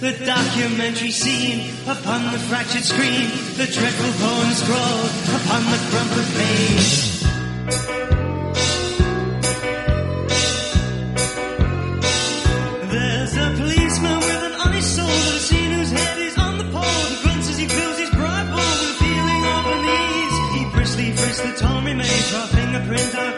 the documentary scene upon the fractured screen, the dreadful poem scrawled upon the crumpled page. There's a policeman with an honest soul that seen whose head is on the pole. He grunts as he fills his pride bowl with a feeling of unease. He briskly frisks the torn remains a fingerprint on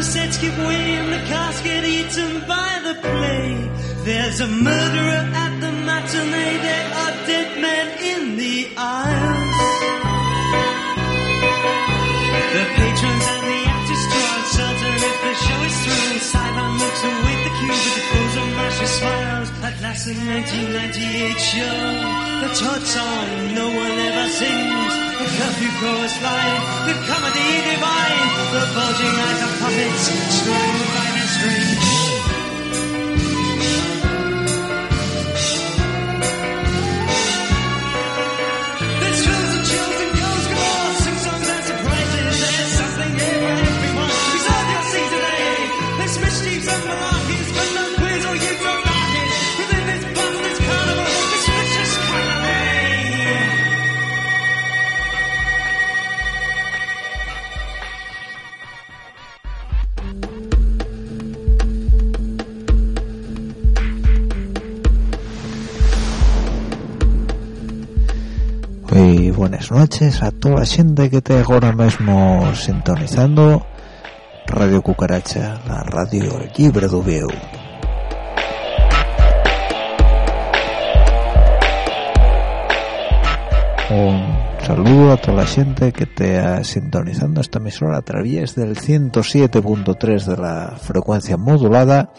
peel and the sets give way and the cast get eaten by the play. There's a murderer at the matinee. There are dead men in the aisles. The patrons and the actors draw uncertain if the show is through. Sideline looks await the cue, but the close of smiles. At last, the 1998 show, the Todd song no one ever sings. The curfew chorus line, the comedy divine, the bulging eyes of puppets by buenas noches a toda la gente que te ahora mismo sintonizando Radio Cucaracha, la radio libre do. Un saludo a toda la gente que te sintonizando esta emisora a través del 107.3 de la frecuencia modulada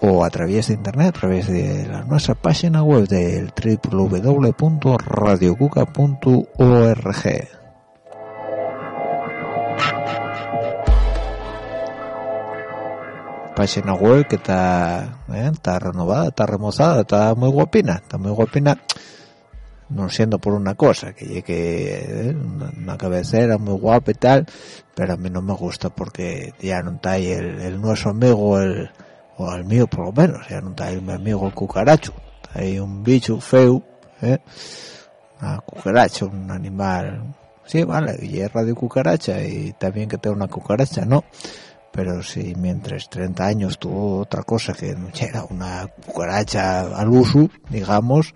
o a través de internet, a través de la nuestra página web del www.radiocuca.org. Página web que está, eh, está renovada, está remozada, está muy guapina, está muy guapina, no siendo por una cosa, que llegue eh, una, cabecera muy guapa y tal, pero a mí no me gusta porque ya no está ahí el, el nuestro amigo, el, o al mío por lo menos, ya no está ahí mi amigo el cucaracho, está ahí un bicho feo, ¿eh? una cucaracha, un animal, sí, vale, y es radio cucaracha y también que tenga una cucaracha, ¿no? Pero si mientras 30 años tuvo otra cosa que no era una cucaracha al uso, digamos,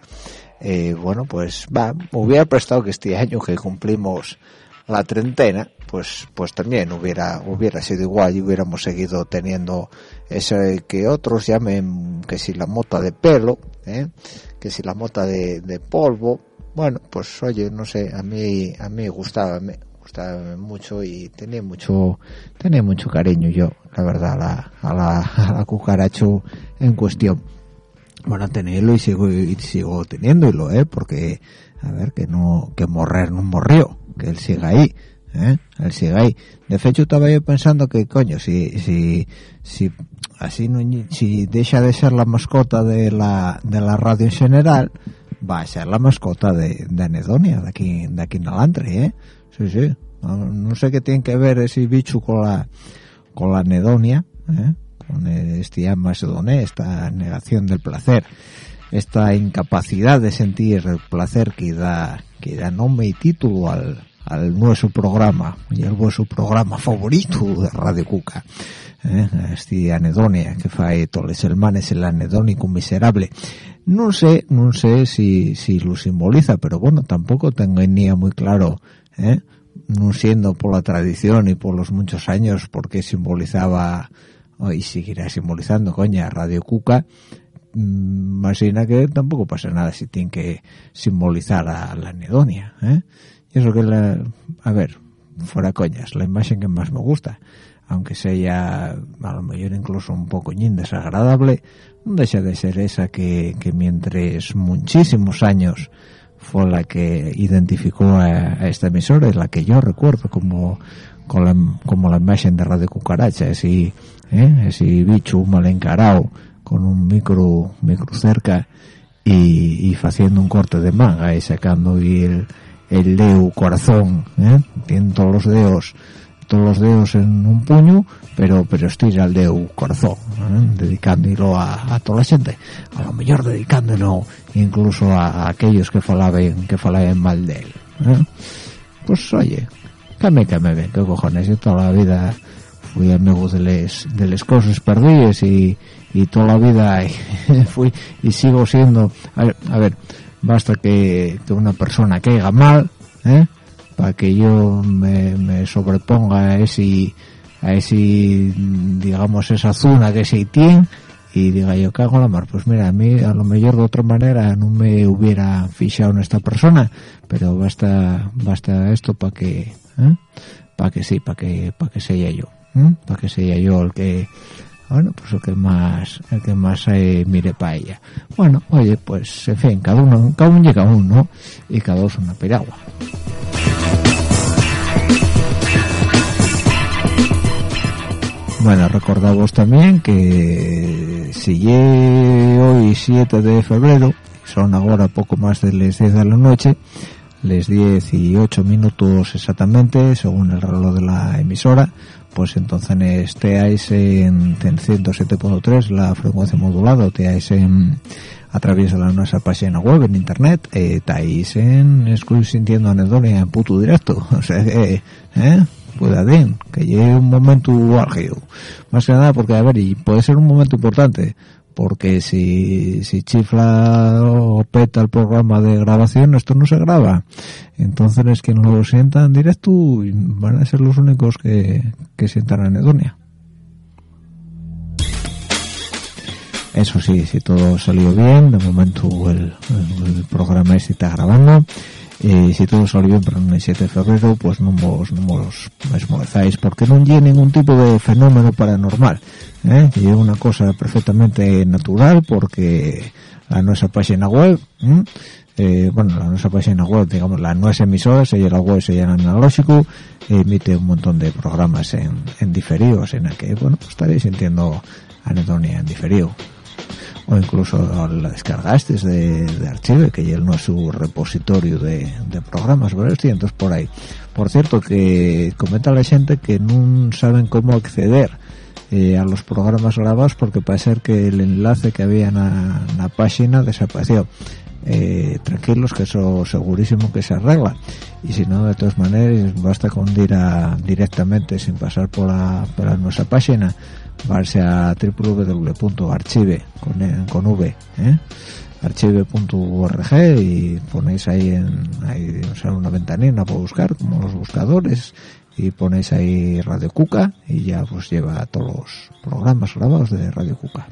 eh, bueno, pues va, me hubiera prestado que este año que cumplimos la treintena, pues pues también hubiera hubiera sido igual y hubiéramos seguido teniendo ese que otros llamen que si la mota de pelo ¿eh? que si la mota de, de polvo. Bueno pues oye no sé a mí a mí gustaba me gustaba mucho y tenía mucho tenía mucho cariño yo la verdad a la, a la, a la cucaracho en cuestión. Bueno tenerlo y sigo y sigo teniéndolo eh porque a ver que no que morrer no morrió que él siga ahí ¿eh? él sigue ahí de hecho estaba yo pensando que coño si si si así no si deja de ser la mascota de la de la radio en general va a ser la mascota de, de Anedonia de aquí de aquí en adelante ¿eh? sí sí no, sé qué tiene que ver ese bicho con la con la anedonia ¿eh? con este macedoné esta negación del placer esta incapacidad de sentir el placer que da que da nombre y título al, al nuestro programa y el vuestro programa favorito de Radio Cuca ¿eh? este anedonia que fae todos los hermanos el anedónico miserable no sé no sé si, si lo simboliza pero bueno tampoco tengo ni muy claro ¿eh? no siendo por la tradición y por los muchos años porque simbolizaba y seguirá simbolizando coña Radio Cuca más que tampoco pasa nada si tiene que simbolizar a la anedonia ¿eh? Y eso que la, a ver fuera coñas la imagen que más me gusta aunque sea a lo mejor incluso un poco desagradable no deja de ser esa que, que mientras muchísimos años fue la que identificó a, esta emisora y la que yo recuerdo como la, como la imagen de Radio Cucaracha ese, ¿eh? ese bicho mal encarado con un micro micro cerca y, y haciendo un corte de manga y sacando el, el dedo corazón ¿eh? tiene todos los dedos todos los dedos en un puño pero pero estira el dedo corazón ¿eh? dedicándolo a, a, toda la gente a lo mejor dedicándolo incluso a, aquellos que falaban que falaban mal de él ¿eh? pues oye que me que cojones yo toda la vida fui amigo de les de les cosas perdidas y, y toda la vida fui y sigo siendo a ver, a ver basta que, que, una persona caiga mal ¿eh? para que yo me, me, sobreponga a ese a ese digamos esa zona que se tiene y diga yo cago en la mar pues mira a mí a lo mejor de otra manera no me hubiera fichado en esta persona pero basta basta esto para que ¿eh? para que sí para que para que sea yo ¿eh? para que sea yo el que bueno pues el que más el que más mire para ella. Bueno oye pues en fin cada uno cada uno llega uno y cada dos una piragua. Bueno recordamos también que si hoy 7 de febrero son ahora poco más de las 10 de la noche les 10 y 8 minutos exactamente según el reloj de la emisora pues entonces estéis en, en 107.3 la frecuencia modulada estéis en a través de la nuestra página web en internet eh, estáis en sintiendo anedonia en puto directo. O sea que eh, cuidadín que llegue un momento álgido. Más que nada porque a ver y puede ser un momento importante porque si, si chifla o peta el programa de grabación esto no se graba. Entonces es que no lo sientan en directo van a ser los únicos que, que sientan anedonia. Eso sí si todo salió bien de momento el, programa este está grabando. Y si todo salió bien para el 7 de febrero pues no vos, no vos esmolezáis porque no hay ningún tipo de fenómeno paranormal ¿eh? y es una cosa perfectamente natural porque la nuestra página web ¿eh? Eh, bueno la nuestra página web digamos la nuestra emisora se llama web se llama analógico emite un montón de programas en, en diferidos en el que bueno pues estaréis sintiendo anedonia en diferido o incluso la descargaste de, de archivo que él no es su repositorio de, de programas pero entonces por ahí por cierto que comenta la gente que no saben cómo acceder eh, a los programas grabados porque parece ser que el enlace que había en la, página desapareció eh, tranquilos que eso segurísimo que se arregla y si no de todas maneras basta con ir a, directamente sin pasar por la, por nuestra página varse a www.archive con, e, con v ¿eh? archive.org y ponéis ahí en ahí, o sea, una ventanilla para buscar como los buscadores y ponéis ahí Radio Cuca y ya pues lleva todos los programas grabados de Radio Cuca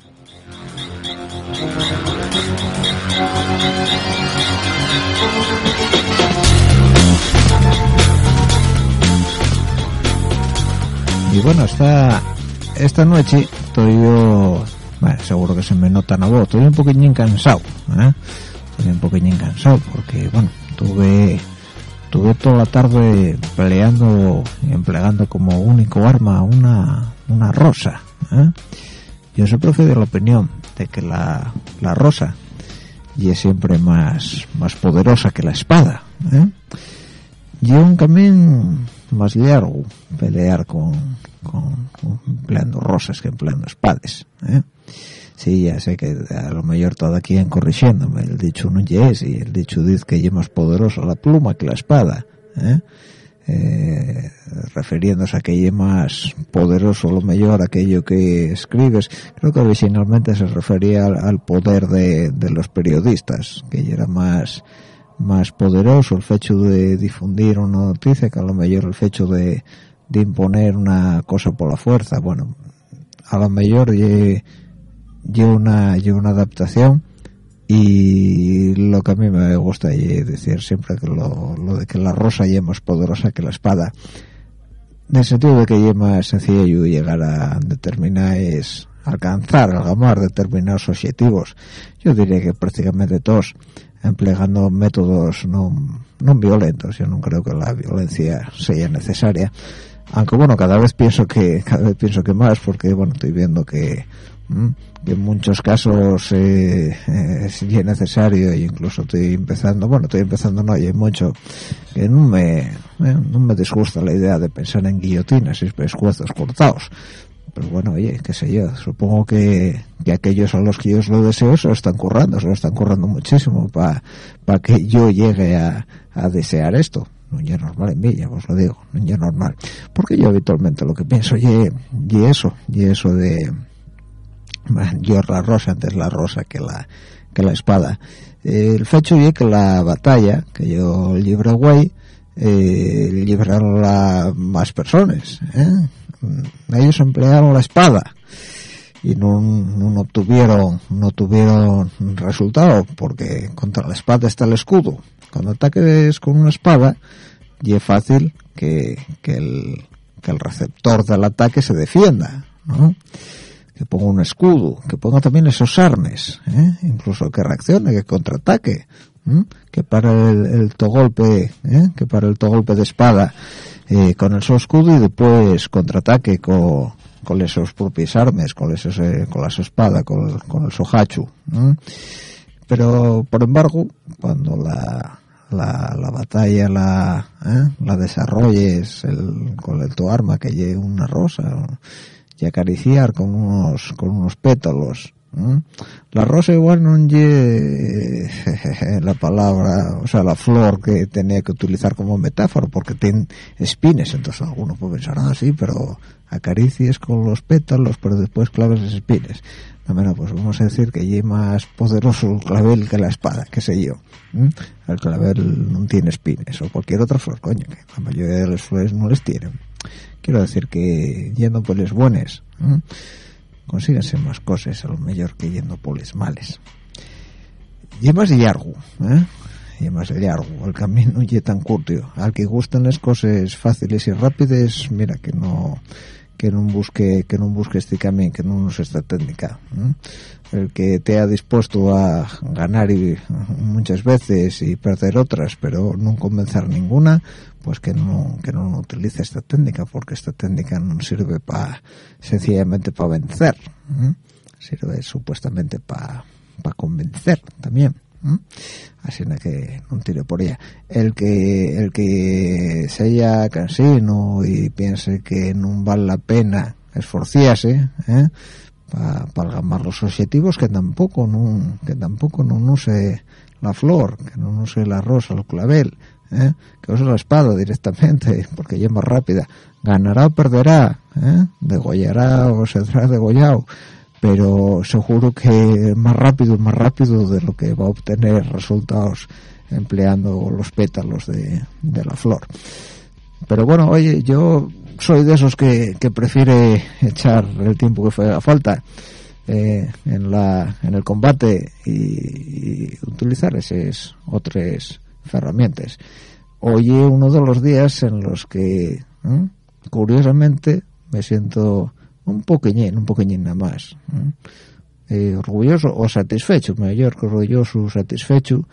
Y bueno, esta, esta noche estoy yo, bueno, seguro que se me nota la voz, estoy un poquillín cansado, ¿eh? estoy un poquillín cansado porque, bueno, tuve, tuve toda la tarde peleando y empleando como único arma una, una rosa. ¿eh? Yo siempre fui de la opinión de que la, la rosa y es siempre más, más poderosa que la espada. ¿eh? Y un camino más largo pelear con, con, con empleando rosas que empleando espadas. ¿eh? Sí, ya sé que a lo mejor todo aquí en corrigiéndome, el dicho no es y el dicho dice que es más poderosa la pluma que la espada. ¿eh? Eh, refiriéndose a que es más poderoso lo mejor aquello que escribes creo que originalmente se refería al, poder de, de, los periodistas que era más más poderoso el hecho de difundir una noticia que a lo mejor el hecho de, de imponer una cosa por la fuerza bueno a lo mejor y una y una adaptación y lo que a mí me gusta decir siempre que lo, lo, de que la rosa es más poderosa que la espada. En el sentido de que es más sencillo llegar a determinar es alcanzar, algamar determinados objetivos. Yo diría que prácticamente todos empleando métodos no, no violentos. Yo no creo que la violencia sea necesaria. Aunque bueno cada vez pienso que cada vez pienso que más porque bueno estoy viendo que que en muchos casos eh, es necesario e incluso estoy empezando bueno estoy empezando no hay mucho que no me eh, no me disgusta la idea de pensar en guillotinas y pescuezos cortados. Pero bueno oye qué sé yo supongo que, que aquellos a los que yo lo deseo se lo están currando se lo están currando muchísimo para para que yo llegue a, a desear esto. No es normal en mí, ya os lo digo, no es normal. Porque yo habitualmente lo que pienso y, y eso, y eso de, yo la rosa antes la rosa que la que la espada el fecho es que la batalla que yo libre güey eh, libraron la más personas ¿eh? ellos emplearon la espada y no, no obtuvieron no tuvieron resultado porque contra la espada está el escudo cuando ataques con una espada y es fácil que, que, el, que el receptor del ataque se defienda ¿no? Que ponga un escudo, que ponga también esos armes, ¿eh? incluso que reaccione, que contraataque, que para el, el togolpe, ¿eh? que para el togolpe de espada eh, con el escudo y después contraataque con, con esos propios armes, con esos, eh, con la espada, con, con el sohachu. Pero, por embargo, cuando la, la, la batalla la, la desarrolles el, con el tu arma que lleve una rosa, y acariciar con unos con unos pétalos la rosa igual no lle la palabra o sea la flor que tenía que utilizar como metáfora porque tiene espines entonces alguno puede pensar ah sí pero acaricies con los pétalos pero después claves las espines no, bueno, pues vamos a decir que es más poderoso el clavel que la espada qué sé yo ¿eh? el clavel no tiene espines o cualquier otra flor coño que la mayoría de las flores no les tienen quiero decir que yendo por les buenas ¿eh? consíguense más cosas a lo mejor que yendo por les males y más largo ¿eh? y largo el camino y tan curto al que gustan las cosas fáciles y rápidas mira que no que no busque que no busque este camino que no use esta técnica el que te ha dispuesto a ganar y, muchas veces y perder otras pero no convencer ninguna pues que no que no utilice esta técnica porque esta técnica no sirve para sencillamente para vencer sirve supuestamente para para convencer también ¿eh? así que no tire por ella el que el que se haya cansino y piense que no vale la pena esforciarse ¿eh? para pa gamar los objetivos que tampoco no que tampoco no use la flor que no use la rosa el clavel ¿eh? que use la espada directamente porque ya es más rápida ganará o perderá ¿eh? degollará o será degollado pero seguro que más rápido más rápido de lo que va a obtener resultados empleando los pétalos de, de la flor. Pero bueno oye yo soy de esos que, que prefiere echar el tiempo que fue a falta eh, en la en el combate y, utilizar esas otras herramientas. Hoy es uno de los días en los que curiosamente me siento un poqueñín un poqueñín nada más eh, orgulloso o satisfecho mayor que orgulloso satisfecho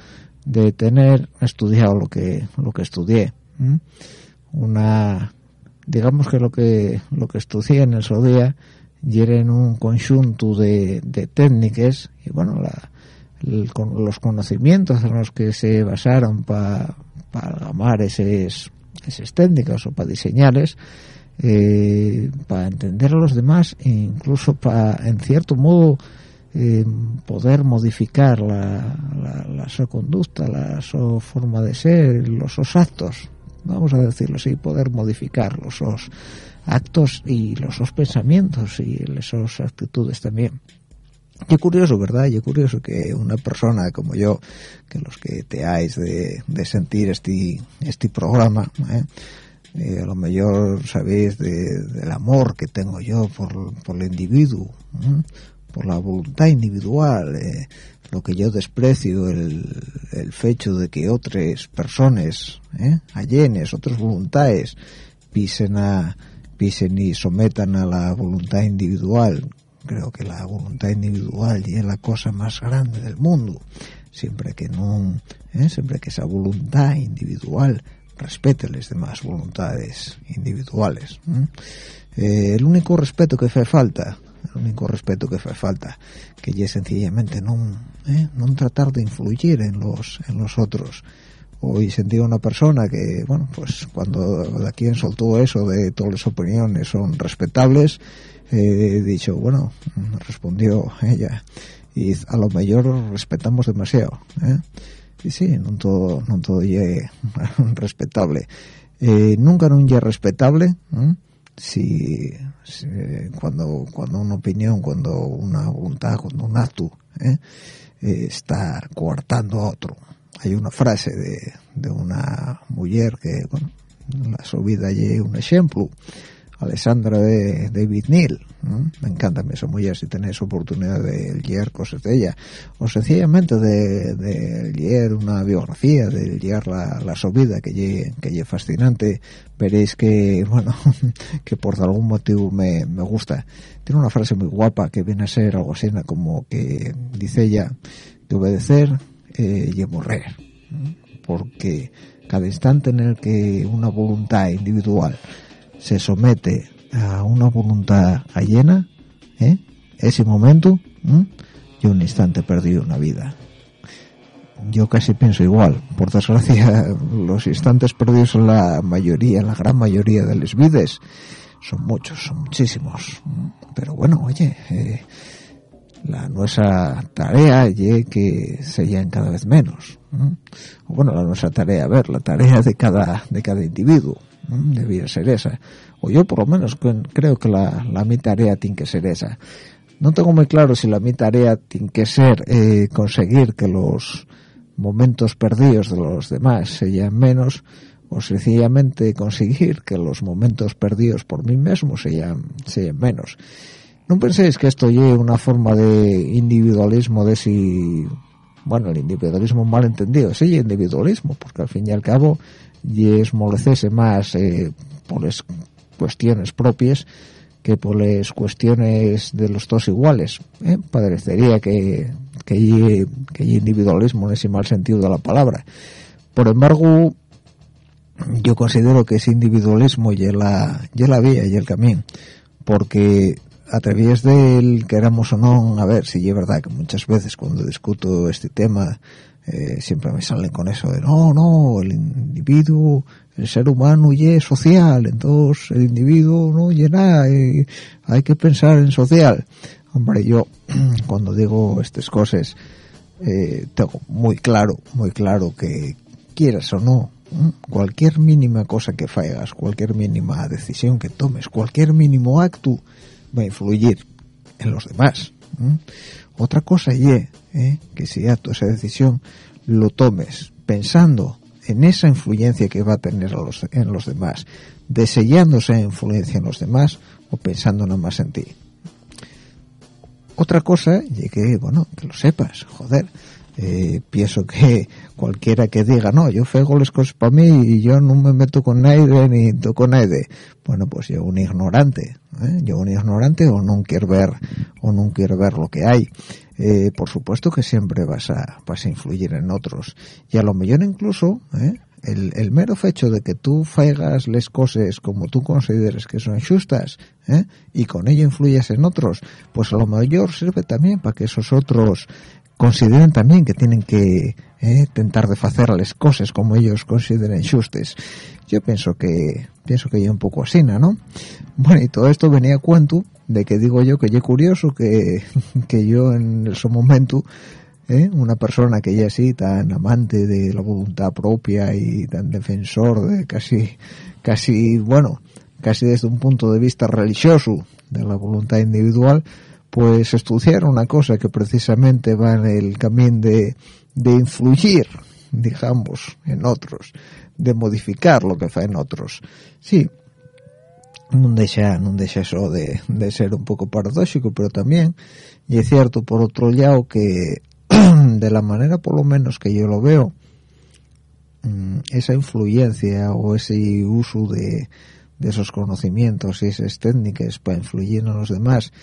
de tener estudiado lo que lo que estudié una digamos que lo que lo que estudié en ese día y en un conjunto de, técnicas y bueno los conocimientos en los que se basaron para gamar esas, esas técnicas o para diseñarles eh, para entender a los demás e incluso para en cierto modo eh, poder modificar la, la, su conducta, la su forma de ser, los sus actos, vamos a decirlo así, poder modificar los sus actos y los sus pensamientos y sus actitudes también. Qué curioso, ¿verdad? Qué curioso que una persona como yo, que los que te de, de sentir este, este programa, ¿eh? Eh, a lo mejor sabéis del amor que tengo yo por, por el individuo, por la voluntad individual, eh, lo que yo desprecio, el, el hecho de que otras personas, eh, allenes, otras voluntades, pisen, a, pisen y sometan a la voluntad individual. Creo que la voluntad individual es la cosa más grande del mundo. Siempre que no, eh, siempre que esa voluntad individual respete las demás voluntades individuales. Eh, el único respeto que hace falta el único respeto que hace falta que es sencillamente no eh, tratar de influir en los en los otros hoy sentí una persona que bueno pues cuando de quien soltó eso de todas las opiniones son respetables eh, dicho bueno respondió ella y a lo mejor respetamos demasiado ¿eh? Sí, sí, no todo, no todo lle respetable. Eh, nunca no lle respetable, eh? si, si cuando cuando una opinión, cuando una voluntad, cuando un acto eh, eh, está coartando a otro. Hay una frase de, de una mujer que, bueno, la su vida lle un exemplo Alessandra de David Neal me encanta esa mujer si tenéis oportunidad de leer cosas de ella. O sencillamente de, leer una biografía de leer la, la su vida que que es fascinante. Veréis que bueno que por algún motivo me, me gusta. Tiene una frase muy guapa que viene a ser algo así como que dice ella que obedecer eh, y morrer porque cada instante en el que una voluntad individual se somete a una voluntad llena, ¿eh? ese momento, y un instante perdido una vida. Yo casi pienso igual. Por desgracia, los instantes perdidos en la mayoría, la gran mayoría de las vidas, son muchos, son muchísimos. Pero bueno, oye, eh, la nuestra tarea es que sean cada vez menos. Bueno, la nuestra tarea, ver, la tarea de cada, de cada individuo debía ser esa. O yo por lo menos creo que la, la mi tarea tiene que ser esa. No tengo muy claro si la mi tarea tiene que ser eh, conseguir que los momentos perdidos de los demás sean menos o sencillamente conseguir que los momentos perdidos por mí mismo sean, sean menos. No penséis que esto lleve una forma de individualismo de si bueno el individualismo mal entendido sí individualismo porque al fin y al cabo y es molecerse más eh, por las cuestiones propias que por las cuestiones de los dos iguales ¿eh? parecería que que hay, individualismo en ese mal sentido de la palabra por embargo yo considero que ese individualismo y la, la vía y el camino porque a través del queramos o no a ver si es verdad que muchas veces cuando discuto este tema eh, siempre me salen con eso de no, no, el individuo, el ser humano y es social, entonces el individuo no llena, hay que pensar en social. Hombre, yo cuando digo estas cosas eh, tengo muy claro, muy claro que quieras o no, cualquier mínima cosa que fallas, cualquier mínima decisión que tomes, cualquier mínimo acto va a influir en los demás. Otra cosa y ¿eh? que si tú esa decisión lo tomes pensando en esa influencia que va a tener en los demás, deseando esa influencia en los demás o pensando nada más en ti. Otra cosa, y que, bueno, que lo sepas, joder, eh, pienso que cualquiera que diga, no, yo fego las cosas para mí y yo no me meto con nadie ni toco nadie, bueno, pues yo un ignorante, ¿eh? yo un ignorante o no quiero ver, o no quiero ver lo que hay. Eh, por supuesto que siempre vas a, vas a influir en otros. Y a lo mejor incluso, ¿eh? el, el, mero hecho de que tú faigas las cosas como tú consideres que son justas ¿eh? y con ello influyes en otros, pues a lo mejor sirve también para que esos otros consideren también que tienen que eh, tentar de hacer las cosas como ellos consideren justas. Yo pienso que pienso que yo un poco así, ¿no? Bueno, y todo esto venía a cuento de que digo yo que yo curioso que, que yo en ese momento ¿eh? una persona que ya así tan amante de la voluntad propia y tan defensor de casi casi bueno casi desde un punto de vista religioso de la voluntad individual pues estudiar una cosa que precisamente va en el camino de, de influir digamos en otros de modificar lo que fa en otros. Sí no deja, no deja eso de, de ser un poco paradójico, pero también, y es cierto por otro lado que de la manera por lo menos que yo lo veo, mm, esa influencia o ese uso de, de esos conocimientos y esas técnicas para influir en los demás,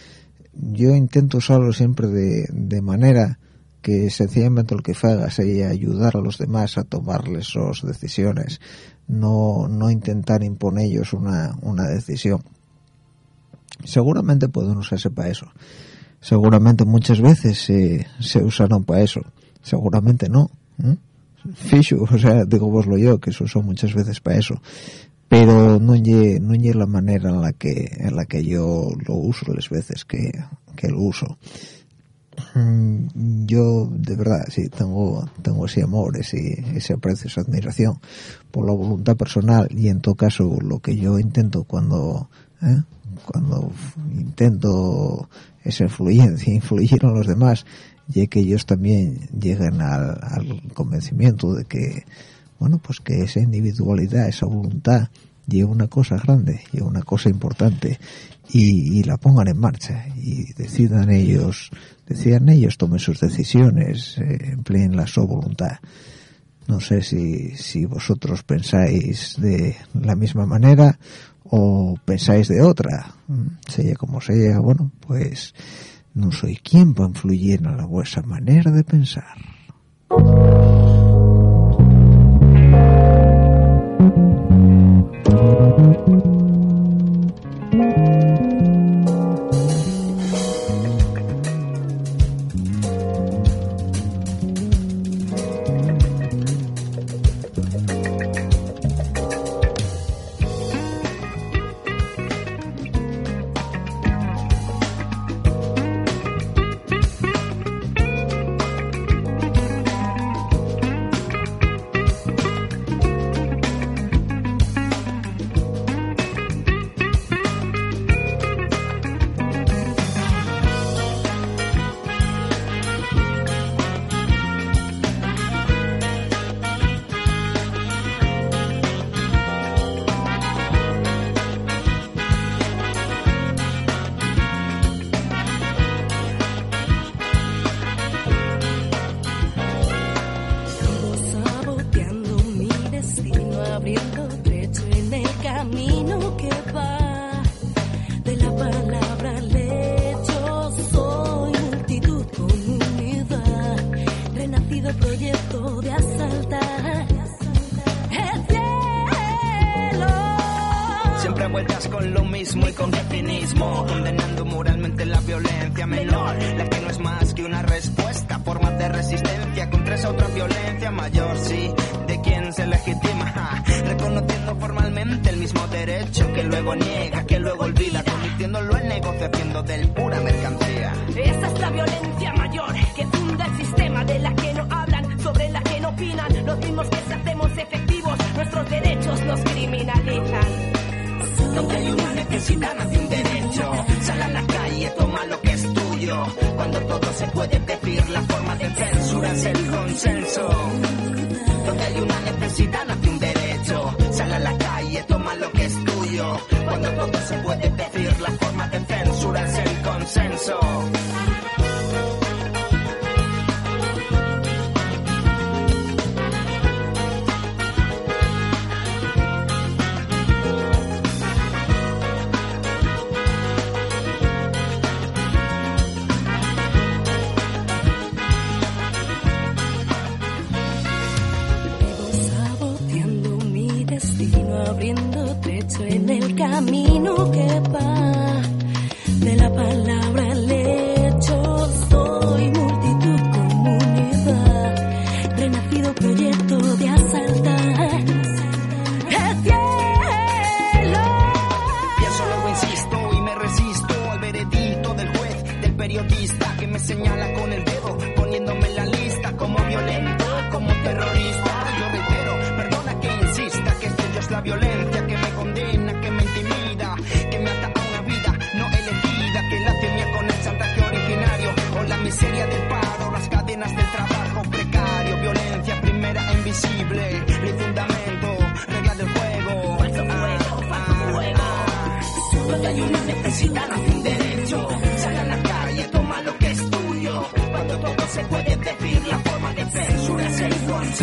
yo intento usarlo siempre de, de manera que sencillamente lo que haga sea ayudar a los demás a tomarles sus decisiones, no, no intentar imponer ellos una, una decisión. Seguramente pueden usarse para eso. Seguramente muchas veces se, se usaron para eso. Seguramente no. ¿eh? O sea, digo voslo yo, que se usó muchas veces para eso. Pero no es no la manera en la que en la que yo lo uso las veces que, que lo uso yo de verdad sí tengo tengo ese amor ese, ese aprecio esa admiración por la voluntad personal y en todo caso lo que yo intento cuando ¿eh? cuando intento esa influencia influir en los demás y que ellos también lleguen al, al convencimiento de que bueno pues que esa individualidad esa voluntad lleva una cosa grande lleva una cosa importante y, y, la pongan en marcha y decidan ellos decidan ellos tomen sus decisiones eh, empleen la su voluntad. No sé si, si vosotros pensáis de la misma manera o pensáis de otra. Sea como sea bueno pues no soy quien para influir en la vuestra manera de pensar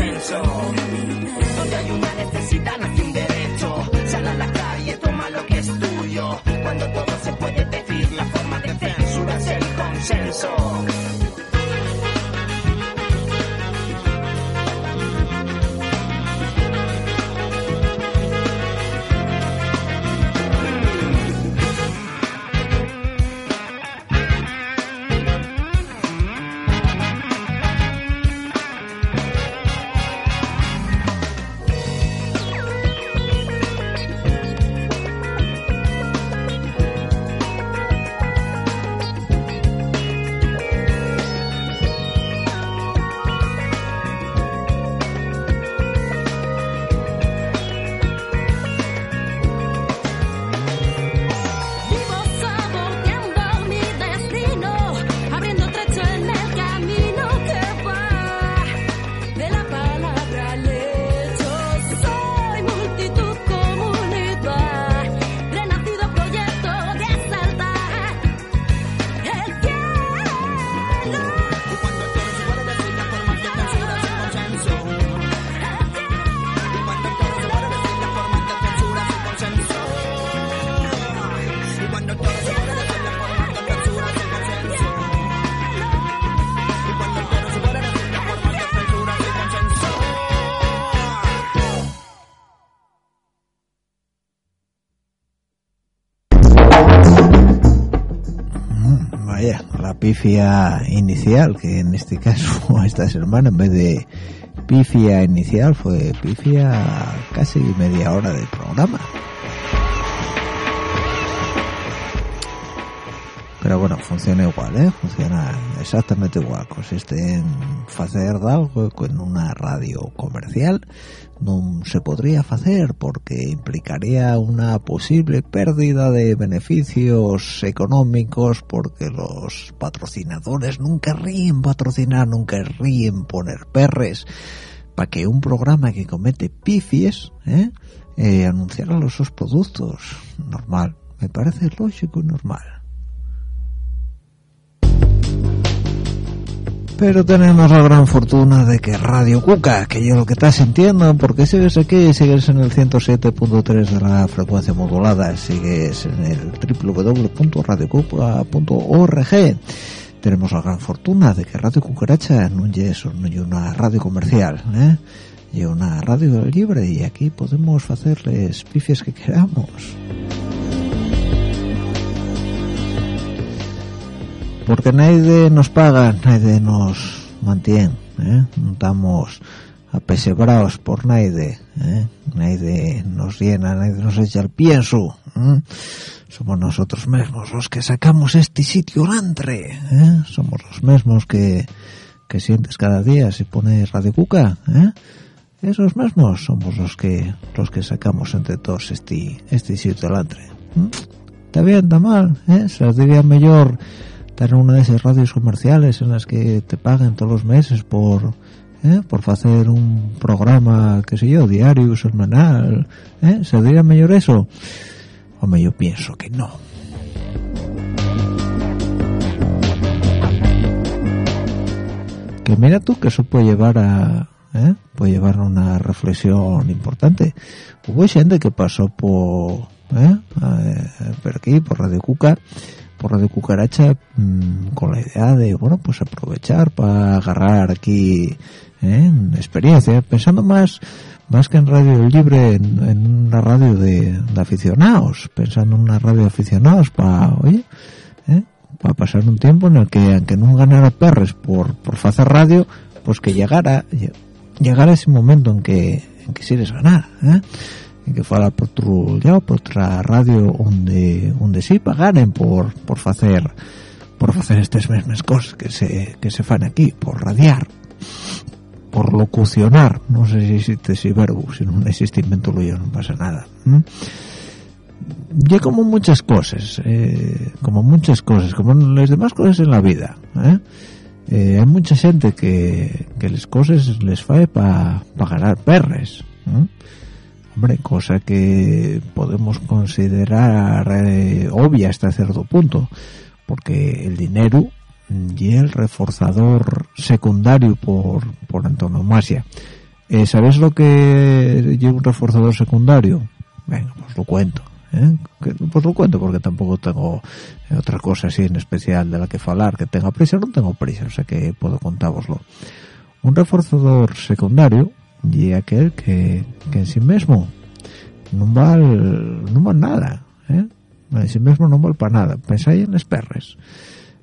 el pifia inicial, que en este caso esta semana en vez de pifia inicial fue pifia casi media hora del programa. Pero bueno, funciona igual, ¿eh? Funciona exactamente igual. Consiste en hacer algo con una radio comercial. No se podría hacer porque implicaría una posible pérdida de beneficios económicos porque los patrocinadores nunca ríen patrocinar, nunca ríen poner perres para que un programa que comete pifies ¿eh? eh, anunciara los sus productos. Normal, me parece lógico y normal. Pero tenemos la gran fortuna de que Radio Cuca, que yo lo que estás sintiendo, porque sigues aquí, sigues en el 107.3 de la frecuencia modulada, sigues en el www.radiocuca.org. Tenemos la gran fortuna de que Radio Cucaracha no es una radio comercial, ¿eh? y una radio libre, y aquí podemos hacerles pifies que queramos. Porque nadie nos paga, nadie nos mantiene, ¿eh? no estamos apesebrados por nadie, ¿eh? nadie nos llena, nadie nos echa el pienso, ¿eh? somos nosotros mismos los que sacamos este sitio lantre, ¿eh? somos los mismos que, que sientes cada día si pones Radio Cuca, ¿eh? esos mismos somos los que los que sacamos entre todos este este sitio lantre. ¿eh? Está bien, está mal, se os diría mejor tener una de esas radios comerciales en las que te pagan todos los meses por ¿eh? por hacer un programa, qué sé yo, diario, semanal, ¿eh? ¿se diría mejor eso? Hombre, yo pienso que no. Que mira tú que eso puede llevar a, ¿eh? puede llevar a una reflexión importante. Hubo gente que pasó por, ¿eh? Eh, por aquí, por Radio Cuca, por Radio Cucaracha, mm, con la idea de, bueno, pues aprovechar para agarrar aquí ¿eh? experiencia, pensando más más que en radio libre en, una radio de, aficionados pensando en una radio de aficionados para oye ¿eh? para pasar un tiempo en el que aunque no ganara perres por por hacer radio pues que llegara lle- llegara ese momento en que en que quisieres ganar ¿eh? Que fuera por lado, por radio donde donde sí pagaren por por hacer por hacer estas mismas cosas que se que se fan aquí por radiar por locucionar no sé si existe ese verbo si no existe invéntolo yo no pasa nada ¿m? y como muchas cosas como muchas cosas como las demás cosas en la vida ¿eh? Eh, hay mucha gente que, que les cosas les fae para ganar perres. Hombre cosa que podemos considerar eh, obvia hasta cierto punto porque el dinero y el reforzador secundario por, por antonomasia. Eh, ¿Sabes lo que lleva un reforzador secundario? Venga, pues lo cuento. ¿eh? Pues lo cuento porque tampoco tengo eh, otra cosa así en especial de la que hablar. Que tenga prisa, no tengo prisa, o sea que puedo contároslo. Un reforzador secundario y aquel que, que en sí mesmo non val non val nada eh? en sí mesmo non val para nada pensai en esperres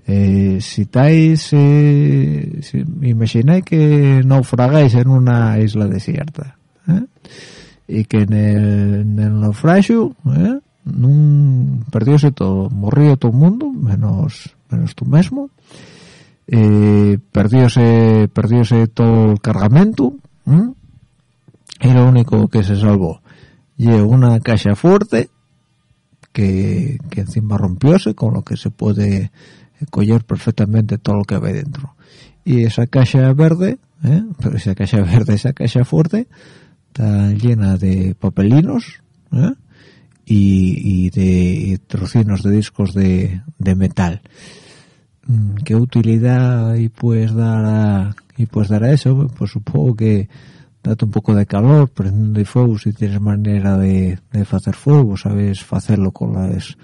eh, si estáis eh, si, imagináis que naufragáis en unha isla desierta eh? e que en el, en el naufragio eh, nun perdióse todo morrió todo o mundo menos, menos tú mesmo eh, perdióse perdióse todo o cargamento eh? Y lo único que se salvó y una caja fuerte que, que encima rompióse con lo que se puede coger perfectamente todo lo que ve dentro y esa caja verde ¿eh? pero esa caja verde esa caja fuerte está llena de papelinos ¿eh? y, y de y trocinos de discos de, de metal Mm, ¿qué utilidad y puedes dar y puedes dar a eso? Pues supongo que date un poco de calor, prendiendo de fuego si tienes manera de, de hacer fuego, sabes hacerlo con las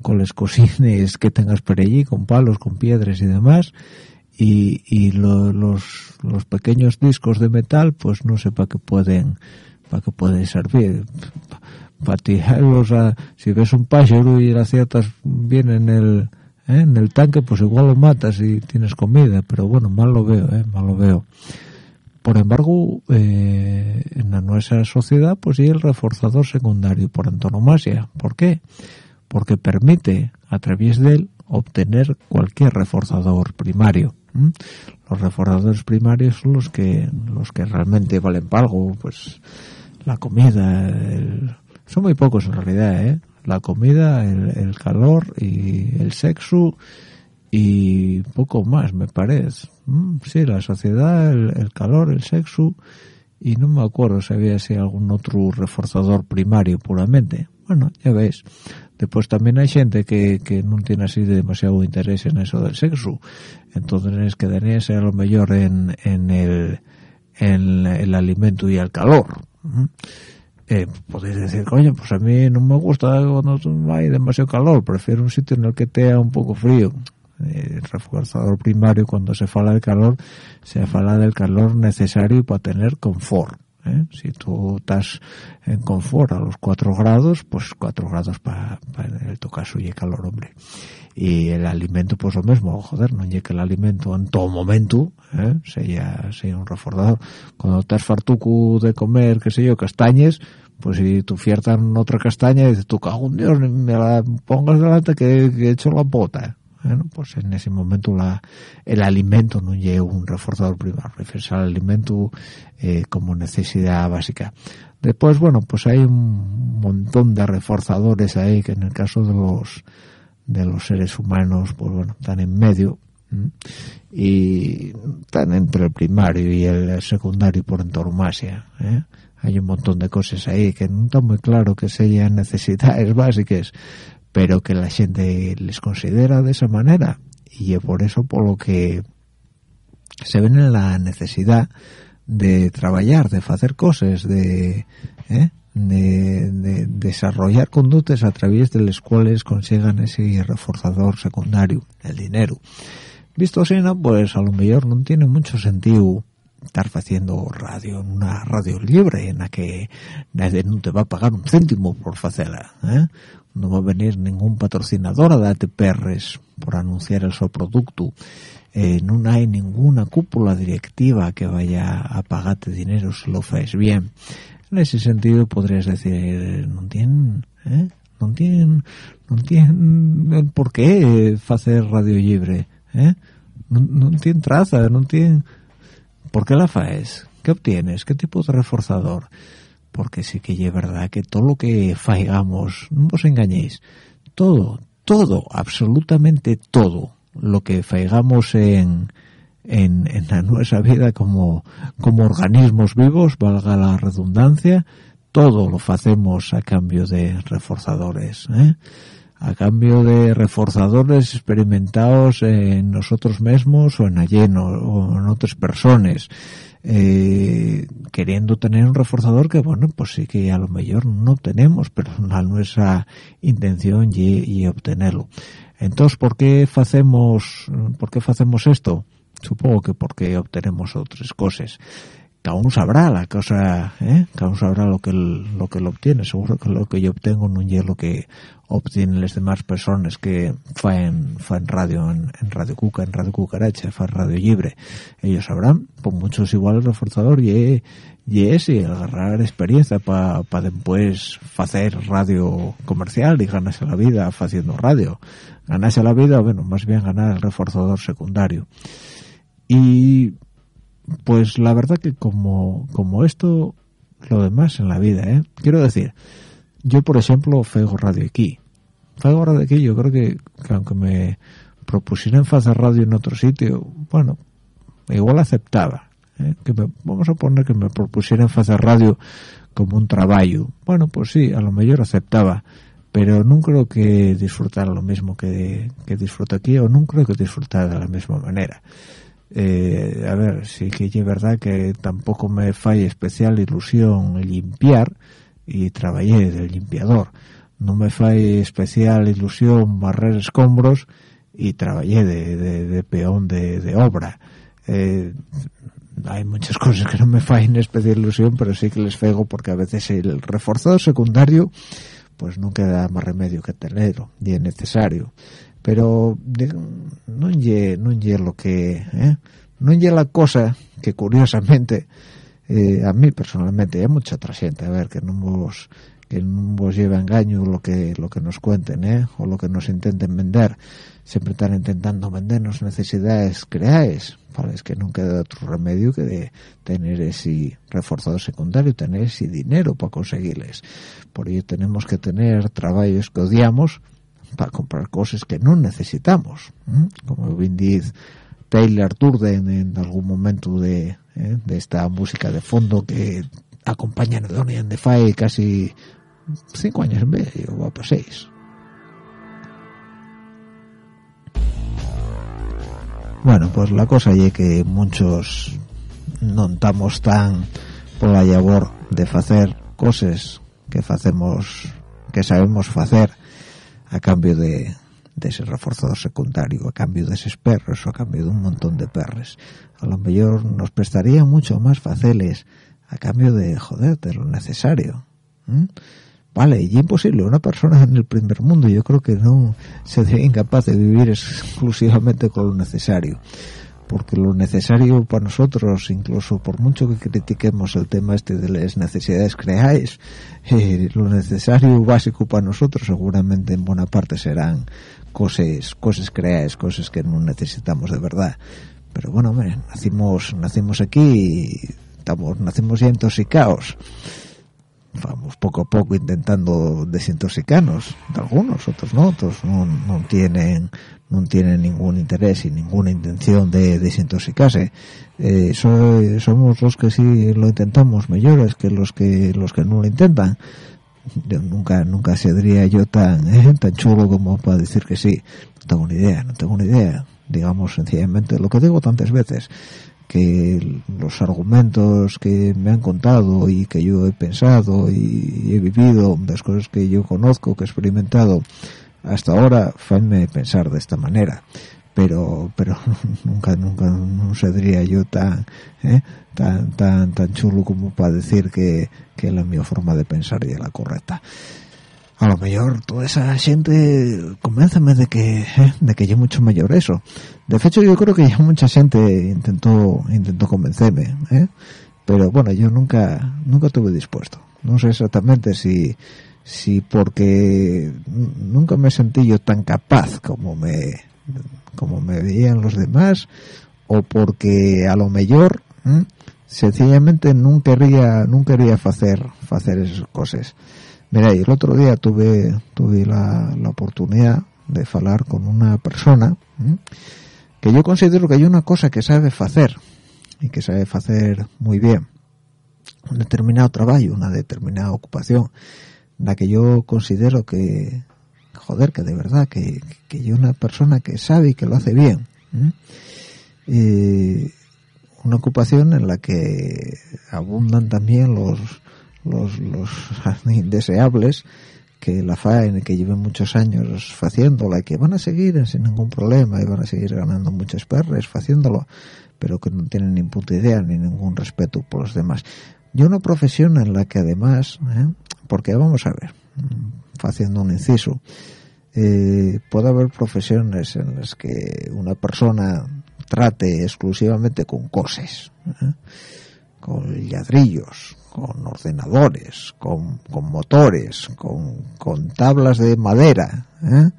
con las cosines que tengas por allí, con palos, con piedras y demás. Y, y lo- los, los pequeños discos de metal, pues no sé para qué pueden, para qué pueden servir. Para tirarlos a, si ves un pájaro y las ciertas vienen en el, ¿eh? en el tanque, pues igual lo matas y tienes comida, pero bueno, mal lo veo, ¿eh? mal lo veo. Por embargo, eh, en la nuestra sociedad, pues sí el reforzador secundario por antonomasia. ¿Por qué? Porque permite, a través de él, obtener cualquier reforzador primario. ¿m? Los reforzadores primarios son los que los que realmente valen para algo, pues la comida, el- son muy pocos en realidad, ¿eh? La comida, el, el calor y el sexo y poco más, me parece. Mm, Sí, la sociedad, el, el calor, el sexo y no me acuerdo si había si algún otro reforzador primario puramente. Bueno, ya veis. Después también hay gente que, que no tiene así demasiado interés en eso del sexo. Entonces quedaríase a lo mejor en, en el, en el alimento y el calor. ¿Mm? eh, podéis decir, coño, pues a mí no me gusta cuando hay demasiado calor, prefiero un sitio en el que esté un poco frío. Eh, el reforzador primario, cuando se fala del calor, se fala del calor necesario para tener confort. ¿eh? Si tú estás en confort a los 4 grados, pues 4 grados para en el tu caso y calor, hombre. Y el alimento, pues lo mismo, joder, no llegue el alimento en todo momento, ¿eh? sea, sea un reforzador. Cuando estás fartuco de comer, qué sé yo, castañes, pues si tú fiertan otra castaña y dices, tú cago en Dios, me la pongas delante que, que he hecho la bota. Bueno, pues en ese momento la, el alimento no lleva un reforzador primario, refieres al alimento eh, como necesidad básica. Después, bueno, pues hay un montón de reforzadores ahí que en el caso de los de los seres humanos, pues bueno, están en medio y están entre el primario y el secundario por antonomasia. ¿eh? Hay un montón de cosas ahí que no está muy claro que sean necesidades básicas, pero que la gente les considera de esa manera y es por eso por lo que se ven en la necesidad de trabajar, de hacer cosas, de, ¿eh? de, de desarrollar conductas a través de las cuales consigan ese reforzador secundario, el dinero. Visto así, ¿no? pues a lo mejor no tiene mucho sentido estar haciendo radio en una radio libre en la que nadie no te va a pagar un céntimo por hacerla ¿eh? No va a venir ningún patrocinador a darte perres por anunciar el su producto eh, no hay ninguna cúpula directiva que vaya a pagarte dinero si lo haces bien en ese sentido podrías decir no tienen ¿eh? no tienen no tienen por qué hacer radio libre ¿eh? no, no tiene traza no tiene ¿Por qué la faes? ¿Qué obtienes? ¿Qué tipo de reforzador? Porque sí que es verdad que todo lo que faigamos, no os engañéis, todo, todo, absolutamente todo lo que faigamos en, en, en la nuestra vida como, como organismos vivos, valga la redundancia, todo lo hacemos a cambio de reforzadores, ¿eh? a cambio de reforzadores experimentados en nosotros mismos o en alleno o en otras personas eh, queriendo tener un reforzador que bueno pues sí que a lo mejor no tenemos pero la nuestra intención y, obtenerlo entonces ¿por qué hacemos por qué hacemos esto? supongo que porque obtenemos otras cosas cada uno sabrá la cosa, ¿eh? cada uno sabrá lo que lo que lo obtiene. Seguro que lo que yo obtengo no es lo que obtienen las demás personas que faen, faen radio en, Radio Cuca, en Radio Cucaracha, faen Radio Libre. Ellos sabrán, por muchos igual el reforzador y, y es y agarrar experiencia para pa después hacer radio comercial y ganarse la vida haciendo radio. Ganarse la vida, bueno, más bien ganar el reforzador secundario. Y pues la verdad que como, como esto, lo demás en la vida, ¿eh? Quiero decir, yo por ejemplo fego radio aquí. Fego radio aquí, yo creo que, aunque me propusieran hacer radio en otro sitio, bueno, igual aceptaba. ¿eh? Que vamos a poner que me propusieran hacer radio como un trabajo. Bueno, pues sí, a lo mejor aceptaba pero no creo que disfrutara lo mismo que, que disfruto aquí o no creo que disfrutara de la misma manera eh, a ver, sí que es verdad que tampoco me falla especial ilusión limpiar y trabajé de limpiador. No me falla especial ilusión barrer escombros y trabajé de, de, de peón de, de obra. Eh, hay muchas cosas que no me faen especial ilusión, pero sí que les fego porque a veces el reforzado secundario pues no queda más remedio que tenerlo y es necesario. Pero no es no lo que ¿eh? no es la cosa que curiosamente eh, a mí personalmente hay mucha otra gente a ver que no vos que no vos lleva engaño lo que lo que nos cuenten ¿eh? o lo que nos intenten vender siempre están intentando vendernos necesidades creáis para es que no queda otro remedio que de tener ese reforzado secundario tener ese dinero para conseguirles por ello tenemos que tener trabajos que odiamos para comprar cosas que no necesitamos ¿eh? como bien dice Taylor Durden en algún momento de, ¿eh? de esta música de fondo que acompaña a Donnie and the Fire casi cinco años en vez o pues seis bueno pues la cosa es que muchos no estamos tan por la labor de hacer cosas que hacemos que sabemos hacer a cambio de, ese reforzador secundario, a cambio de esos perros o a cambio de un montón de perros. A lo mejor nos prestaría mucho más faciles a cambio de, joder, de lo necesario. Vale, y imposible, una persona en el primer mundo yo creo que no sería incapaz de vivir exclusivamente con lo necesario porque lo necesario para nosotros, incluso por mucho que critiquemos el tema este de las necesidades creáis, eh, lo necesario básico para nosotros seguramente en buena parte serán cosas, cosas creáis, cosas que no necesitamos de verdad. Pero bueno, nacimos, nacimos aquí y estamos, nacimos ya intoxicados. Vamos poco a poco intentando desintoxicarnos, algunos, otros no, otros no, tienen no tiene ningún interés y ninguna intención de desintoxicarse. Eh, somos los que sí lo intentamos mejores que los que los que no lo intentan. Yo nunca nunca sería yo tan eh, tan chulo como para decir que sí. No tengo ni idea no tengo ni idea. Digamos sencillamente lo que digo tantas veces que los argumentos que me han contado y que yo he pensado y he vivido las cosas que yo conozco que he experimentado hasta ahora fanme pensar de esta manera pero pero nunca nunca no sería yo tan ¿eh? tan tan tan chulo como para decir que, que la mi forma de pensar es la correcta a lo mejor toda esa gente convénceme de que ¿eh? de que yo mucho mayor eso de hecho yo creo que ya mucha gente intentó intentó convencerme ¿eh? pero bueno yo nunca nunca estuve dispuesto no sé exactamente si si porque nunca me sentí yo tan capaz como me como me veían los demás o porque a lo mejor ¿eh? sencillamente no quería no quería hacer hacer esas cosas mira y el otro día tuve tuve la, la oportunidad de hablar con una persona ¿eh? que yo considero que hay una cosa que sabe hacer y que sabe hacer muy bien un determinado trabajo una determinada ocupación la que yo considero que joder que de verdad que, que yo una persona que sabe y que lo hace bien ¿eh? y una ocupación en la que abundan también los los, los indeseables que la faen que lleven muchos años haciéndola y que van a seguir sin ningún problema y van a seguir ganando muchos perres haciéndolo pero que no tienen ni puta idea ni ningún respeto por los demás y una profesión en la que además ¿eh? porque vamos a ver haciendo un inciso eh, puede haber profesiones en las que una persona trate exclusivamente con cosas ¿eh? con ladrillos con ordenadores con, con motores con, con, tablas de madera ¿eh?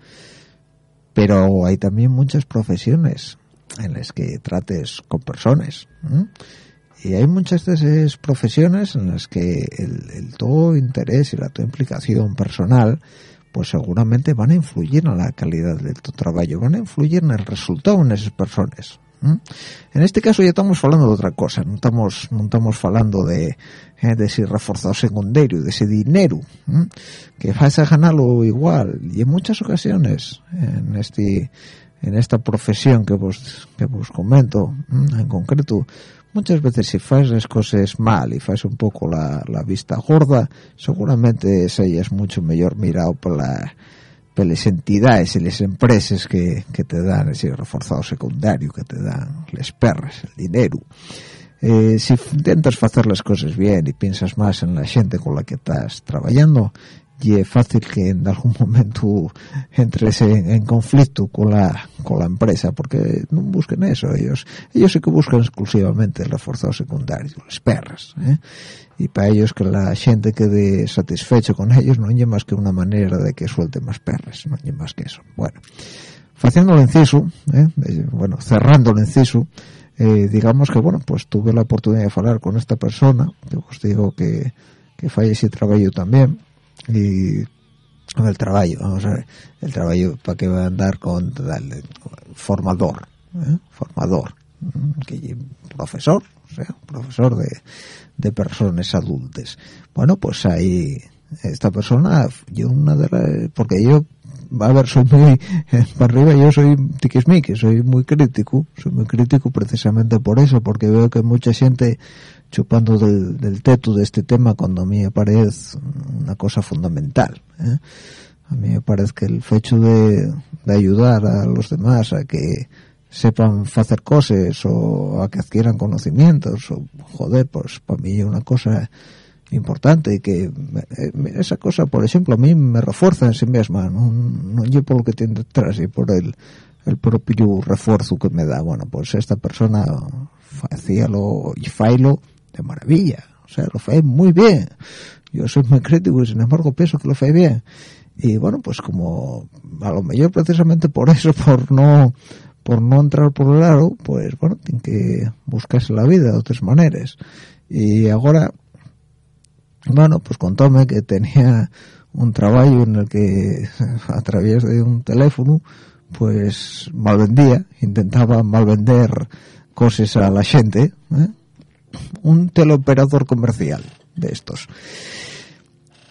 pero hay también muchas profesiones en las que trates con personas ¿eh? y hay muchas de esas profesiones en las que el, el todo interés y la toda implicación personal pues seguramente van a influir en la calidad de tu trabajo, van a influir en el resultado en esas personas. En este caso ya estamos hablando de otra cosa, no estamos, no estamos hablando de, eh, de ese reforzado secundario, de ese dinero, que vas a ganarlo igual. Y en muchas ocasiones, en este en esta profesión que vos, que vos comento, en concreto, muchas veces si haces las cosas mal y haces un poco la, la vista gorda, seguramente ella es mucho mejor mirado por la pelas entidades e les empresas que, que te dan ese reforzado secundario que te dan les perras, el dinero eh, si intentas facer las cosas bien e piensas máis en la xente con la que estás traballando y es fácil que en algún momento entres en, en, conflicto con la con la empresa porque no busquen eso ellos ellos sí que buscan exclusivamente el reforzado secundario las perras ¿eh? y para ellos que la gente quede satisfecho con ellos no hay más que una manera de que suelte más perras no hay más que eso bueno haciendo el inciso ¿eh? eh bueno cerrando el inciso eh, digamos que bueno pues tuve la oportunidad de hablar con esta persona que os digo que que falle ese trabajo también y el trabajo vamos a ver el trabajo para que va a andar con el formador ¿eh? formador que profesor o sea profesor de, de personas adultas bueno pues ahí esta persona yo una de las porque yo a ver soy muy para arriba yo soy tiquismique soy muy crítico soy muy crítico precisamente por eso porque veo que mucha gente chupando del, teto de este tema cuando a mí me parece una cosa fundamental ¿eh? a mí me parece que el hecho de, de, ayudar a los demás a que sepan hacer cosas o a que adquieran conocimientos o joder pues para mí es una cosa importante y que esa cosa por ejemplo a mí me refuerza en sí misma no, no yo por lo que tiene detrás y por el, el propio refuerzo que me da bueno pues esta persona hacíalo y failo de maravilla. O sea lo fue muy bien. Yo soy muy crítico y sin embargo pienso que lo fue bien. Y bueno pues como a lo mejor precisamente por eso por no por no entrar por el lado pues bueno tiene que buscarse la vida de otras maneras. Y ahora bueno pues contóme que tenía un trabajo en el que a través de un teléfono pues malvendía intentaba malvender cosas a la gente ¿eh? Un teleoperador comercial de estos.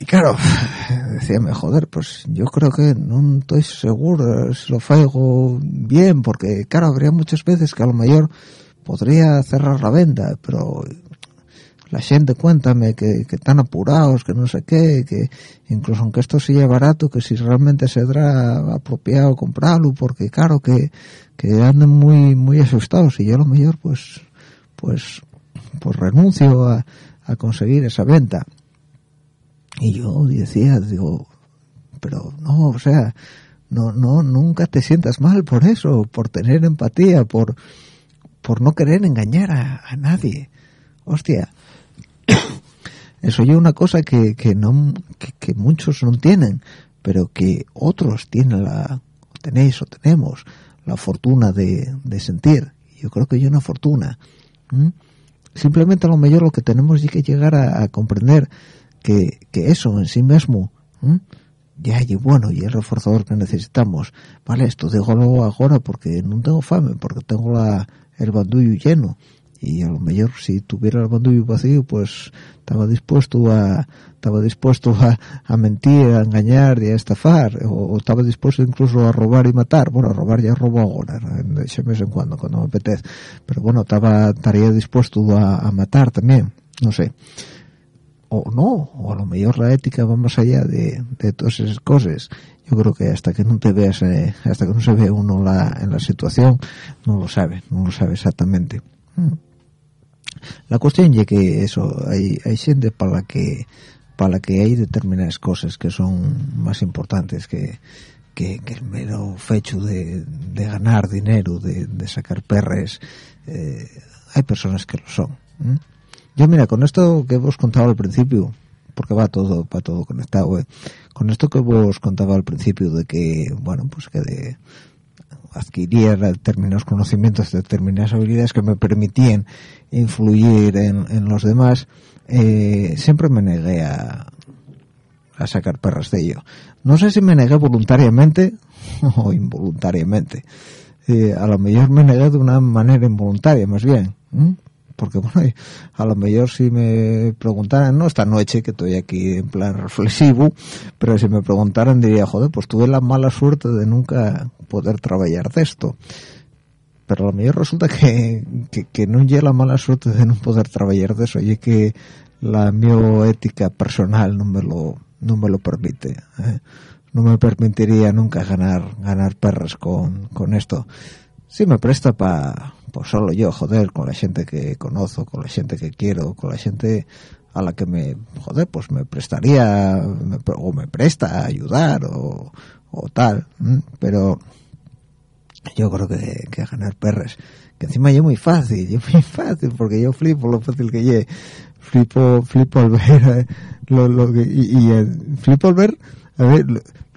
Y claro decíame joder pues yo creo que no estoy seguro si lo faigo bien porque claro habría muchas veces que a lo mejor podría cerrar la venta pero la gente cuéntame que, que están apurados, que no sé qué, que incluso aunque esto sea barato, que si realmente se será apropiado comprarlo, porque claro que, que muy muy asustados. Y yo a lo mejor pues pues pues renuncio a, conseguir esa venta. Y yo decía, digo, pero no, o sea, no, no, nunca te sientas mal por eso, por tener empatía, por, por no querer engañar a, a nadie. Hostia, eso es una cosa que, que no, que, muchos no tienen, pero que otros tienen la, tenéis o tenemos la fortuna de, de sentir. Yo creo que yo una fortuna. Simplemente a lo mejor lo que tenemos es que llegar a, comprender que, que eso en sí mismo ya y bueno y el reforzador que necesitamos vale esto dígolo ahora porque no tengo fame porque tengo la, el bandullo lleno y a lo mejor si tuviera el bandullo vacío pues estaba dispuesto a estaba dispuesto a, a mentir a engañar y a estafar o, o, estaba dispuesto incluso a robar y matar bueno a robar ya robo ahora de ese mes en cuando cuando me apetece pero bueno estaba estaría dispuesto a, a matar también no sé o no, o a lo mejor la ética va más allá de, de todas esas cosas. Yo creo que hasta que no te veas, eh, hasta que no se ve uno la, en la situación, no lo sabe, no lo sabe exactamente. Mm la cuestión es que eso hay hay gente para que para que hay determinadas cosas que son más importantes que que, que el mero fecho de, de ganar dinero, de, de sacar perres, eh, hay personas que lo son. ¿eh? Yo, mira, con esto que vos contaba al principio, porque va todo va todo conectado, ¿eh? con esto que vos contaba al principio de que, bueno, pues que de, adquirir determinados conocimientos, determinadas habilidades que me permitían influir en, en los demás, eh, siempre me negué a, a sacar perras de ello. No sé si me negué voluntariamente o involuntariamente. Eh, a lo mejor me negué de una manera involuntaria, más bien. Porque bueno, a lo mejor si me preguntaran, no esta noche que estoy aquí en plan reflexivo, pero si me preguntaran diría, joder, pues tuve la mala suerte de nunca poder trabajar de esto. Pero a lo mejor resulta que, que, no llega la mala suerte de no poder trabajar de eso, y que la mi ética personal no me lo, no me lo permite. ¿eh? No me permitiría nunca ganar, ganar perras con, con esto. Sí me presta para pues solo yo, joder, con la gente que conozco, con la gente que quiero, con la gente a la que me, joder, pues me prestaría, me, o me presta ayudar o, o tal, pero yo creo que, que ganar perres, que encima yo muy fácil, yo muy fácil, porque yo flipo lo fácil que yo, flipo, flipo al ver, lo, que, y, y eh, flipo al ver, a ver,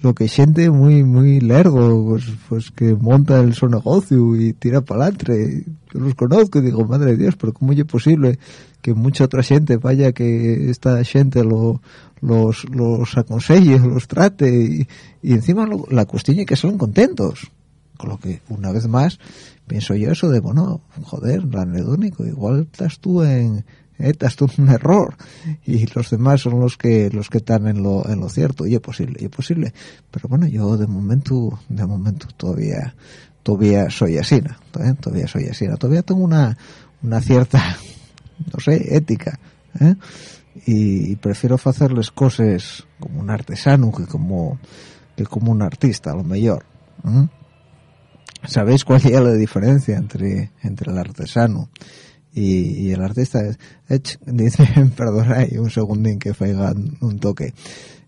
lo, que siente muy muy lerdo pues pues que monta el su negocio y tira para yo los conozco y digo madre de dios pero cómo es posible que mucha otra gente vaya que esta gente lo, los los los trate y, y encima lo, la cuestión es que son contentos. Con lo que una vez más pienso yo eso de bueno joder anedónico igual estás tú en estás tú un error y los demás son los que los que están en lo en lo cierto y es posible y es posible pero bueno yo de momento de momento todavía todavía soy así ¿eh? todavía soy así todavía tengo una una cierta no sé ética ¿eh? y, prefiero hacerles cosas como un artesano que como que como un artista a lo mejor ¿eh? sabéis cuál es la diferencia entre entre el artesano y el artista dice perdona un segundín que faiga un toque.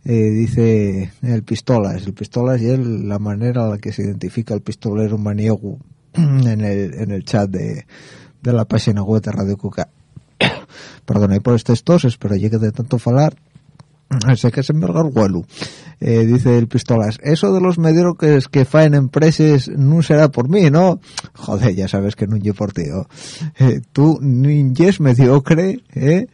Eh, dice el pistolas el pistolas y él la manera en la que se identifica el pistolero maniego en el, en el chat de, de la página web de Radio Cuca. Perdona por estos toses pero llegue de tanto falar. Sé que se me el vuelo eh, dice el pistolas eso de los mediocres que faen empresas no será por mí no joder ya sabes que no yo por ti eh, tú ni es mediocre eh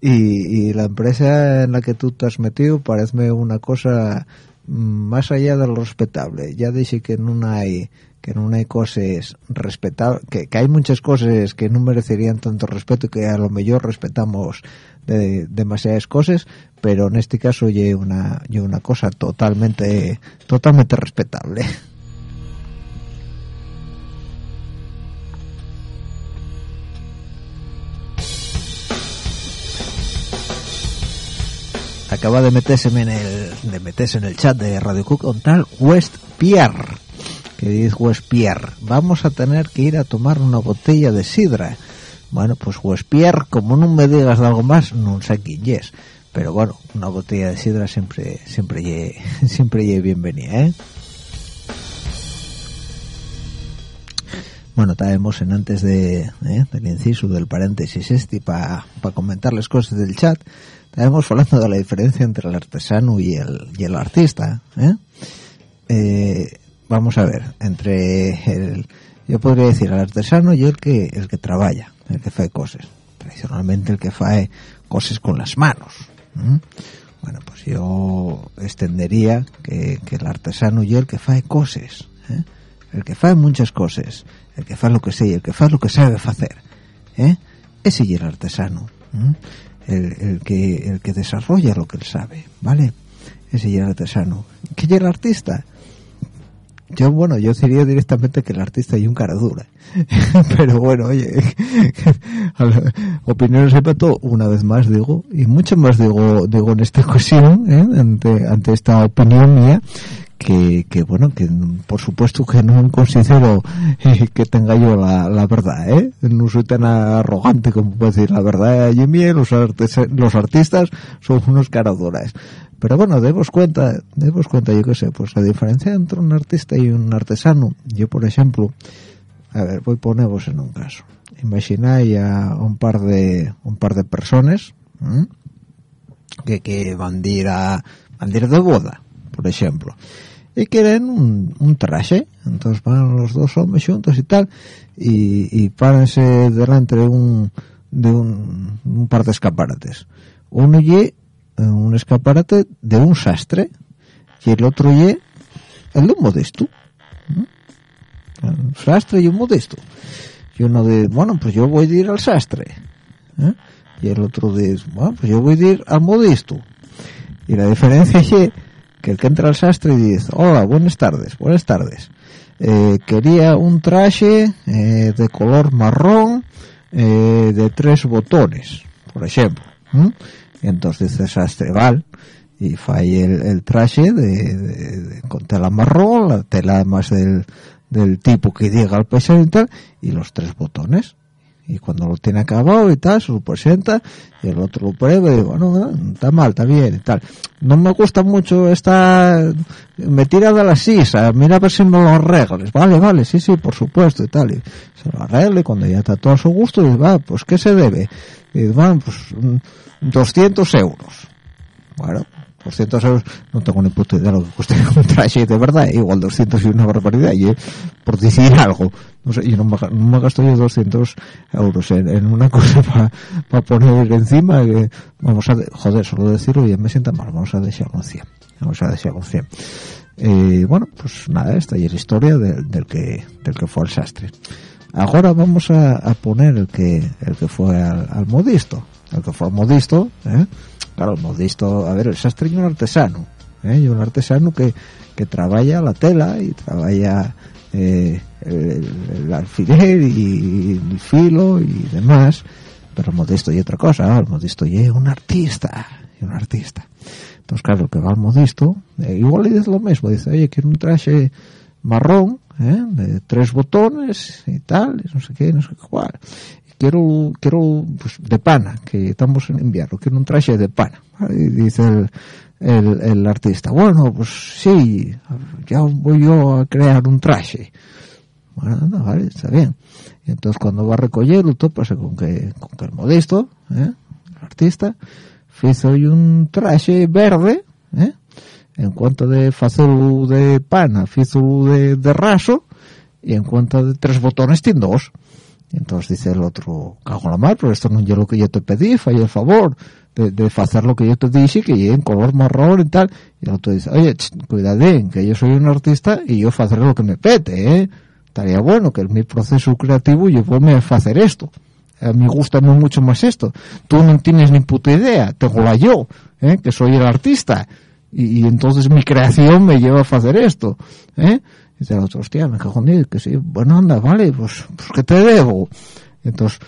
y, y, la empresa en la que tú te has metido parece una cosa más allá de lo respetable. Ya dije que no hay que no hay cosas respetables que, hay muchas cosas que no merecerían tanto respeto y que a lo mejor respetamos de, demasiadas cosas pero en este caso yo una una cosa totalmente totalmente respetable. Acaba de meterse en el de meterse en el chat de Radio Cook con tal West Pierre que dice Pierre vamos a tener que ir a tomar una botella de sidra bueno pues Pierre como no me digas algo más no sé quién es pero bueno una botella de sidra siempre siempre lle, siempre lle bienvenida ¿eh? bueno traemos en antes de ¿eh? del inciso del paréntesis este para comentar las cosas del chat Estábamos hablando de la diferencia entre el artesano y el, y el artista. ¿eh? Eh, vamos a ver, entre el, yo podría decir el artesano y el que el que trabaja, el que hace cosas. Tradicionalmente el que hace cosas con las manos. ¿eh? Bueno, pues yo extendería que, el artesano y el que hace cosas. ¿eh? El que hace muchas cosas, el que hace lo que sé y el que hace lo que sabe hacer. ¿eh? Ese y el artesano. el, el, que el que desarrolla lo que él sabe, ¿vale? Ese ya el artesano. ¿Qué es el artista? Yo, bueno, yo diría directamente que el artista hay un cara dura. Pero bueno, oye, opiniones de pato, una vez más digo, y mucho más digo, digo en esta ocasión, ¿eh? ante, ante esta opinión mía, que, que bueno, que por supuesto que no considero eh, que tenga yo la, la, verdad, ¿eh? No soy tan arrogante como puedo decir la verdad, Jimmy, los, los artistas son unos caraduras. Pero bueno, demos cuenta, demos cuenta, yo qué sé, pues la diferencia entre un artista y un artesano. Yo, por ejemplo, a ver, voy ponemos en un caso. Imagináis a un par de, un par de personas, ¿eh? que, que van a ir a, van a ir de boda, por ejemplo. Y quieren un, un traje. Entonces van los dos hombres juntos y tal y, y párense delante de un de un, un par de escaparates. Uno y un escaparate de un sastre y el otro y el de un modesto un sastre y un modesto. Y uno de bueno pues yo voy a ir al sastre ¿eh? y el otro dice bueno pues yo voy a ir al modesto y la diferencia es que que el que entra al sastre y dice, hola, buenas tardes, buenas tardes. Eh, quería un traje eh, de color marrón eh, de tres botones, por ejemplo. ¿Mm? Y entonces dice sastre, vale, y fai el, el traje de, de, de, con tela marrón, la tela además del, del tipo que llega al paisaje y tal, y los tres botones. Y cuando lo tiene acabado y tal, se lo presenta y el otro lo prueba y digo, bueno, está mal, está bien y tal. No me gusta mucho esta, me tira de la sisa, mira a ver si me lo arregles, vale, vale, sí, sí, por supuesto y tal. Y se lo arregle cuando ya está todo a su gusto y va, pues ¿qué se debe? Y van, pues 200 euros. Bueno, 200 euros, no tengo ni puta idea de lo que cuesta un traje de verdad, igual 200 y una barbaridad, y por decir algo, no sé, yo no me, no me gasto yo 200 euros en, una cosa para pa poner encima, vamos a, de, joder, solo decirlo ya me sienta mal, vamos a en 100, vamos a dejarlo en 100. Eh, bueno, pues nada, esta es la historia de, del que del que fue el sastre. Ahora vamos a, a poner el que el que fue al, al modisto, el que fue al modisto, ¿eh? Claro, el modisto, a ver, el sastre y un artesano, ¿eh? y un artesano que, que trabaja la tela y trabaja eh, el, alfiler y el filo y demás, pero el modisto y otra cosa, ¿no? el modisto y un artista, y un artista. Entonces, claro, el que va al modisto, eh, igual le dice lo mismo, dice, oye, quiero un traje marrón, ¿eh? de tres botones y tal, y no sé qué, no sé cuál quiero quiero pues, de pana que estamos en invierno quiero un traje de pana y dice el, el, el, artista bueno pues sí ya voy yo a crear un traje bueno no, vale está bien y entonces cuando va a recogerlo pasa con que con que el modesto ¿eh? el artista hizo un traje verde ¿eh? en cuanto de hacerlo de pana hizo de, de raso y en cuanto de tres botones tiene dos entonces dice el otro, cago en la mar, pero esto no es lo que yo te pedí, falla el favor de, de hacer lo que yo te dije, que llegue en color marrón y tal. Y el otro dice, oye, cuidadín, que yo soy un artista y yo hacer lo que me pete, ¿eh? Estaría bueno que en mi proceso creativo yo pueda hacer esto. A mí gusta mucho más esto. Tú no tienes ni puta idea, tengo la yo, ¿eh? que soy el artista. Y, y, entonces mi creación me lleva a hacer esto, ¿eh? Y el otro, hostia, me cago en que sí, bueno, anda, vale, pues, pues ¿qué te debo? Entonces,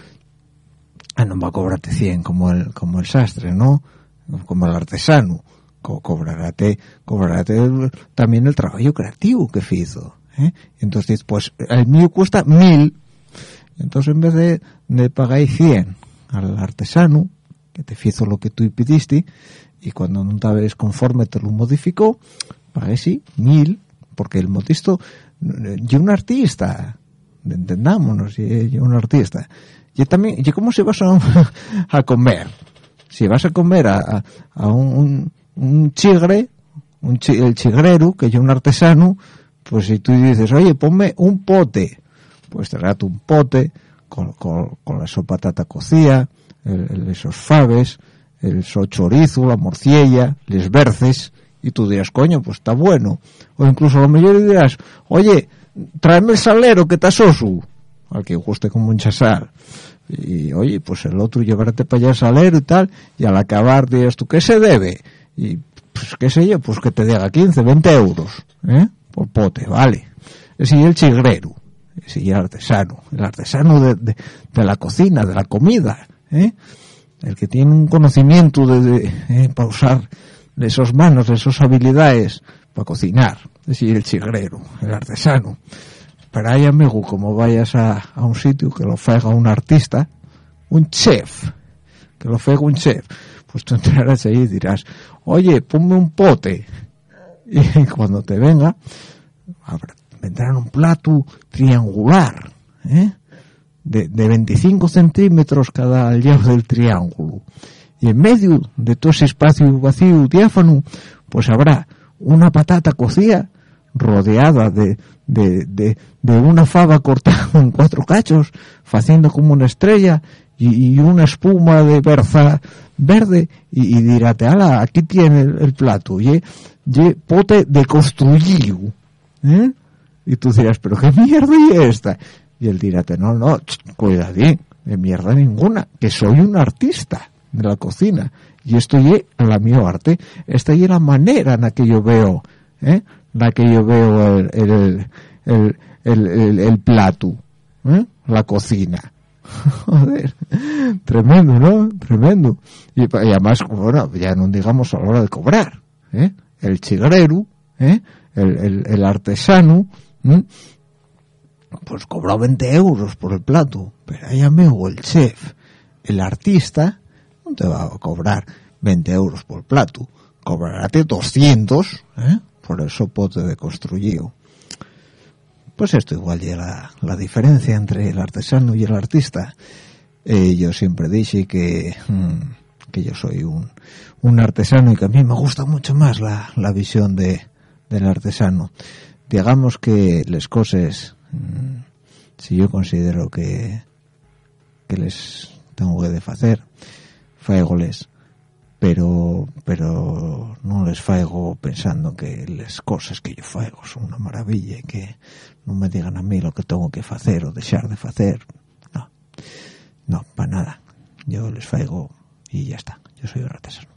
ah, no va a cobrarte 100 como el, como el sastre, ¿no? como el artesano co cobrarate también el trabajo creativo que hizo ¿eh? entonces pues el mío cuesta mil entonces en vez de, de pagar 100 al artesano que te hizo lo que tú pidiste y cuando no estabas conforme te lo modificó pagué sí mil porque el motisto y un artista entendámonos y un artista. Y también cómo se vas a, a comer si vas a comer a, a un, un, chigre un el chigrero que es un artesano pues si tú dices oye ponme un pote pues te rato un pote con, con, la sopa tata cocida el, el, esos faves el so chorizo la morciella les berces y tú dirás coño pues está bueno o incluso a lo mejor dirás oye tráeme el salero que está sosu al que guste con mucha sal y oye pues el otro llevarte para allá el salero y tal y al acabar dirás tú ¿qué se debe? y pues qué sé yo pues que te diga 15, 20 euros ¿eh? por pote, vale es el chigrero es el artesano el artesano de, de, de la cocina, de la comida ¿eh? el que tiene un conocimiento de, de eh, para usar de esas manos, de esas habilidades para cocinar, es decir, el chigrero, el artesano. Pero hay amigo, como vayas a, a un sitio que lo fega un artista, un chef, que lo fega un chef, pues tú entrarás ahí y dirás, oye, ponme un pote. Y cuando te venga, vendrá un plato triangular, ¿eh? de, de 25 centímetros cada lado del triángulo y en medio de todo ese espacio vacío diáfano pues habrá una patata cocida rodeada de, de, de, una fava cortada en cuatro cachos haciendo como una estrella y, una espuma de berza verde y, y dirate, ala, aquí tiene el, plato y, y pote de construido ¿eh? y tú dirás, pero qué mierda es esta y él dirate, no, no, cuidadín de mierda ninguna, que soy un artista de la cocina y esto es la mi arte esta es la manera en la que yo veo ¿eh? la que yo veo el, el, el, el, plato ¿eh? la cocina joder tremendo ¿no? tremendo y, y, además bueno ya no digamos a la hora de cobrar ¿eh? el chigrero ¿eh? el, artesano ¿eh? pues cobró 20 euros por el plato pero ahí amigo el chef el artista te va a cobrar 20 euros por plato, cobrarate 200 ¿eh? por el sopote de construido. Pues esto igual ya la, la diferencia entre el artesano y el artista. Eh, yo siempre dije que, mmm, que yo soy un, un artesano y que a mí me gusta mucho más la, la visión de, del artesano. Digamos que las cosas, mmm, si yo considero que, que les tengo que de faigoles pero pero no les faigo pensando que las cosas que yo faigo son una maravilla y que no me digan a mí lo que tengo que hacer o dejar de hacer no no para nada. Yo les faigo y ya está. Yo soy un artesano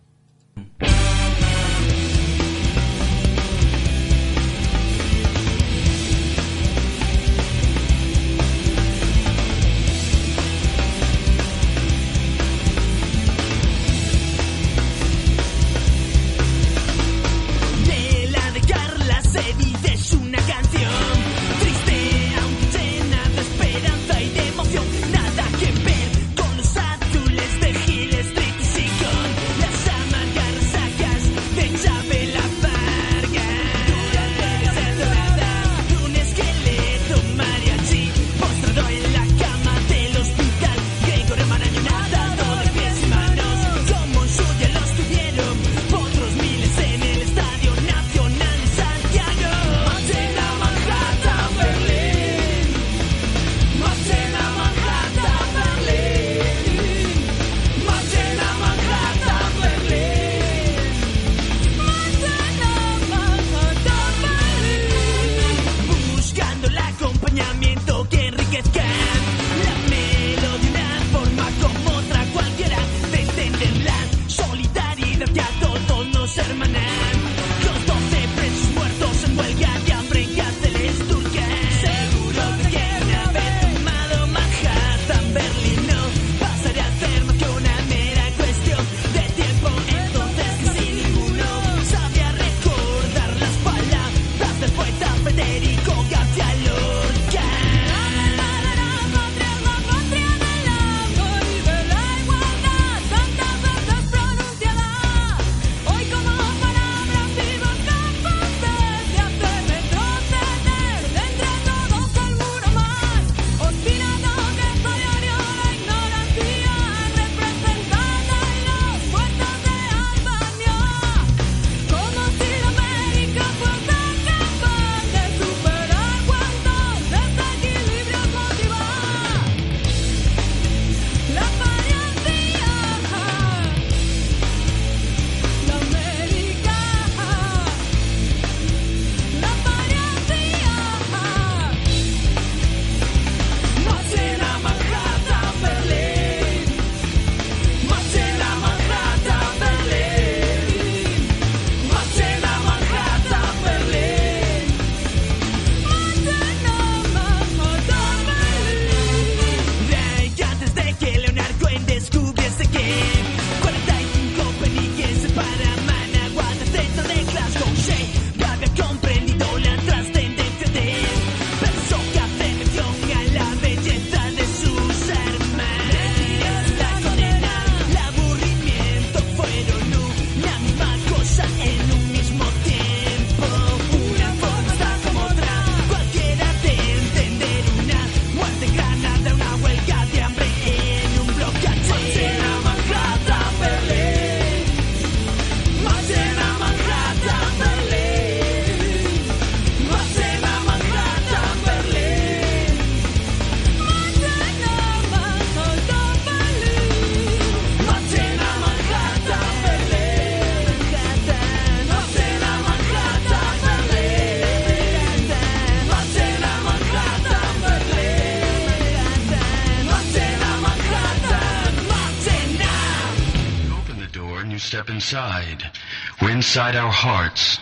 inside our hearts.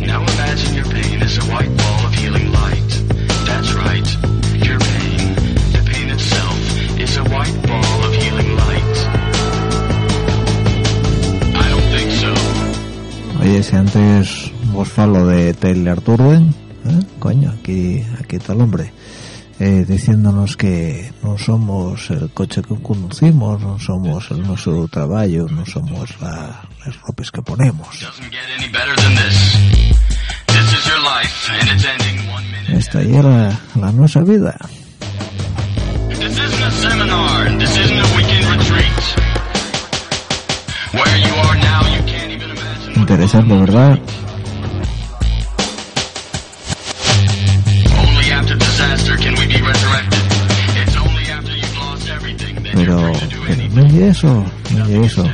Now imagine your pain is a white ball of healing light. That's right. Your pain, the pain itself, is a white ball of healing light. I don't think so. Oye, si antes vos falo de Taylor ¿eh? coño, aquí, aquí está el hombre, eh, diciéndonos que no somos el coche que conducimos, no somos el nuestro trabajo, no somos la- las ropas que ponemos. Esta ya era la nuestra vida. Interesante, ¿verdad? Only after disaster can we be resurrected. It's only after you've lost everything that Pero, pero anything. no es eso, no es eso.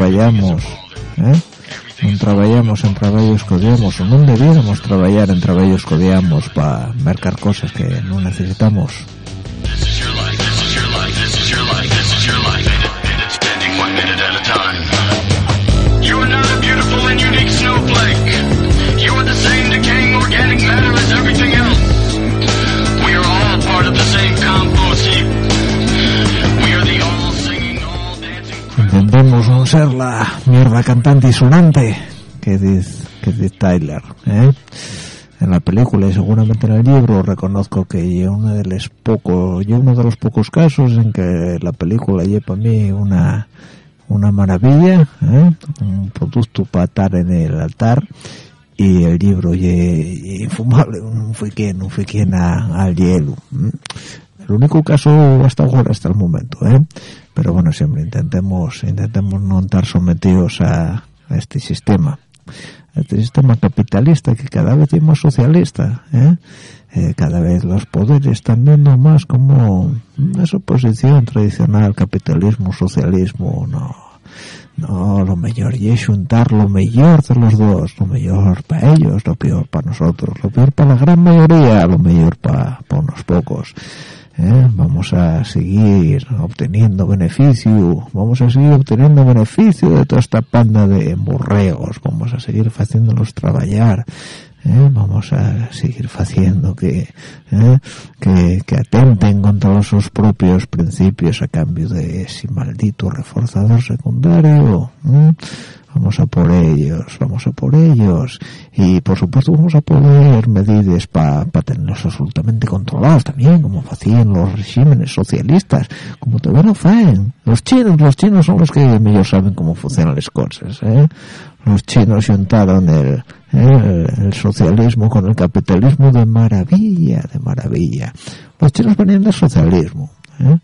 No trabajamos, ¿eh? Non traballamos en traballos que odiamos ou non debiéramos traballar en traballos que odiamos para mercar cosas que non necesitamos. Intentemos non ser la mierda cantante y sonante que dice, que dice Tyler, ¿eh? En la película y seguramente en el libro reconozco que es uno de los pocos, y uno de los pocos casos en que la película lleva para mí una una maravilla, ¿eh? un producto para estar en el altar y el libro y infumable, no fui quien, no fui quien a- al hielo. El único caso hasta ahora, hasta el momento, ¿eh? Pero bueno, siempre intentemos, intentemos no estar sometidos a, a este sistema, a este sistema capitalista que cada vez es más socialista, ¿eh? Eh, cada vez los poderes están viendo más como esa oposición tradicional, capitalismo, socialismo, no. No, lo mejor y es juntar lo mejor de los dos, lo mejor para ellos, lo peor para nosotros, lo peor para la gran mayoría, lo mejor para, para unos pocos. ¿Eh? Vamos a seguir obteniendo beneficio, vamos a seguir obteniendo beneficio de toda esta panda de borregos, vamos a seguir haciéndolos trabajar, ¿eh? vamos a seguir haciendo que, ¿eh? que, que atenten contra sus propios principios a cambio de ese maldito reforzador secundario. Vamos a por ellos, vamos a por ellos. Y por supuesto vamos a poner medidas para tenerlos absolutamente controlados también, como hacían los regímenes socialistas, como todavía hacen. Los chinos, los chinos son los que mejor saben cómo funcionan las cosas, ¿eh? Los chinos juntaron el, el, el socialismo con el capitalismo de maravilla, de maravilla. Los chinos venían del socialismo, ¿eh?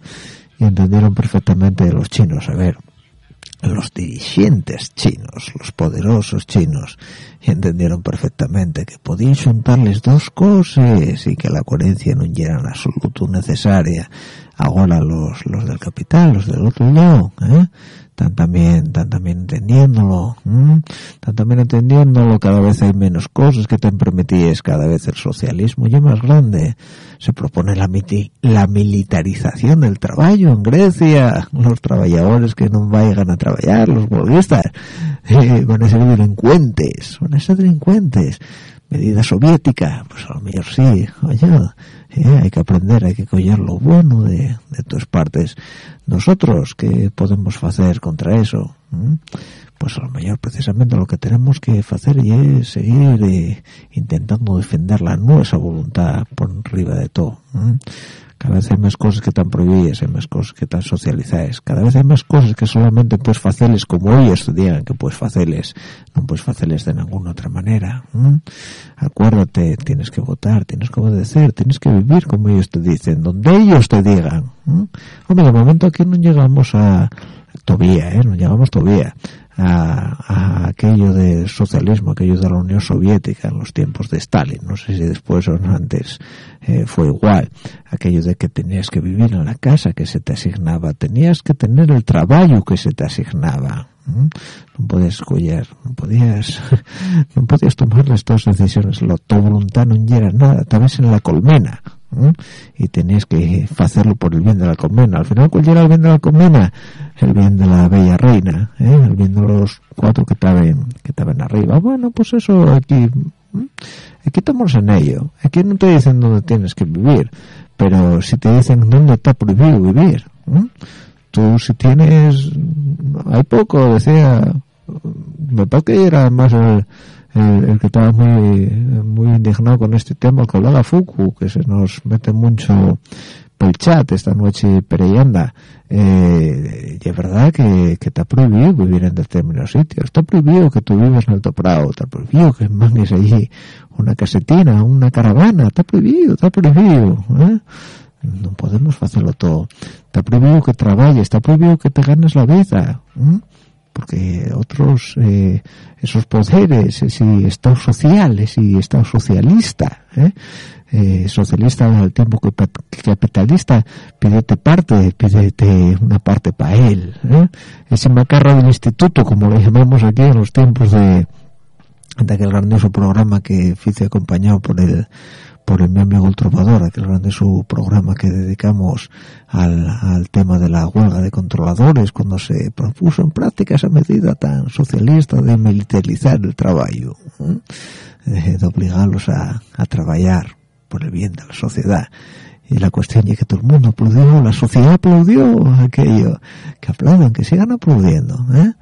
Y entendieron perfectamente los chinos, a ver, los dirigentes chinos, los poderosos chinos, entendieron perfectamente que podían juntarles dos cosas y que la coherencia no era en absoluto necesaria. Ahora los, los del capital, los del otro lado, ¿eh? Están también, están también entendiéndolo, ¿m? están también entendiéndolo, cada vez hay menos cosas que te permitíes, cada vez el socialismo ya más grande. Se propone la, la militarización del trabajo en Grecia, los trabajadores que no vayan a trabajar, los bolguistas, eh, van a ser delincuentes, van a ser delincuentes. Medida soviética, pues a lo mejor sí, oye, hay que aprender, hay que coger lo bueno de, de todas partes. Nosotros, ¿qué podemos hacer contra eso? ¿Mm? Pues a lo mejor precisamente lo que tenemos que hacer y es seguir eh, intentando defender la nuestra voluntad por arriba de todo. ¿Mm? Cada vez hay más cosas que están prohibidas, hay más cosas que están socializadas. Cada vez hay más cosas que solamente puedes hacerles como ellos te digan que puedes hacerles. No puedes hacerles de ninguna otra manera. Acuérdate, tienes que votar, tienes que obedecer, tienes que vivir como ellos te dicen, donde ellos te digan. Hombre, de momento aquí no llegamos a todavía, ¿eh? No llegamos todavía a, a aquello del socialismo, aquello de la Unión Soviética en los tiempos de Stalin. No sé si después o antes eh, fue igual. Aquello de que tenías que vivir en la casa que se te asignaba, tenías que tener el trabajo que se te asignaba. No podías escoger, no podías, no podías tomar las dos decisiones. La tu voluntad no llega a nada, estabas en la colmena. ¿m? y tenías que hacerlo por el bien de la colmena. Al final, ¿cuál era el bien de la colmena? El bien de la bella reina, ¿eh? el bien de los cuatro que estaban que estaban arriba. Bueno, pues eso aquí, aquí estamos en ello. Aquí no te dicen dónde tienes que vivir, pero si te dicen dónde está prohibido vivir. Tú si tienes, hay poco, decía, me parece que era más el, el, que estaba muy muy indignado con este tema, el colega Fuku, que se nos mete mucho por el chat esta noche pereyanda. Eh, y es verdad que, que está prohibido vivir en determinados sitios. Está prohibido que tú vives en Alto Prado. Está prohibido que mangues allí una casetina, una caravana. Está prohibido, está prohibido. ¿eh? No podemos hacerlo todo. Está prohibido que trabajes, está prohibido que te ganes la vida. ¿eh? porque otros eh, esos poderes ese estado social ese estado socialista ¿eh? Eh, socialista al tiempo que, capitalista pídete parte pídete una parte para él ¿eh? ese macarro del instituto como lo llamamos aquí en los tiempos de de aquel grandioso programa que hice acompañado por el por el mi amigo el trovador, aquel grandioso programa que dedicamos al, al tema de la huelga de controladores cuando se propuso en práctica esa medida tan socialista de militarizar el trabajo, ¿eh? Eh, de obligarlos a, a trabajar por el bien de la sociedad. Y la cuestión es que todo el mundo aplaudió, la sociedad aplaudió aquello, que aplaudan, que sigan aplaudiendo, ¿eh?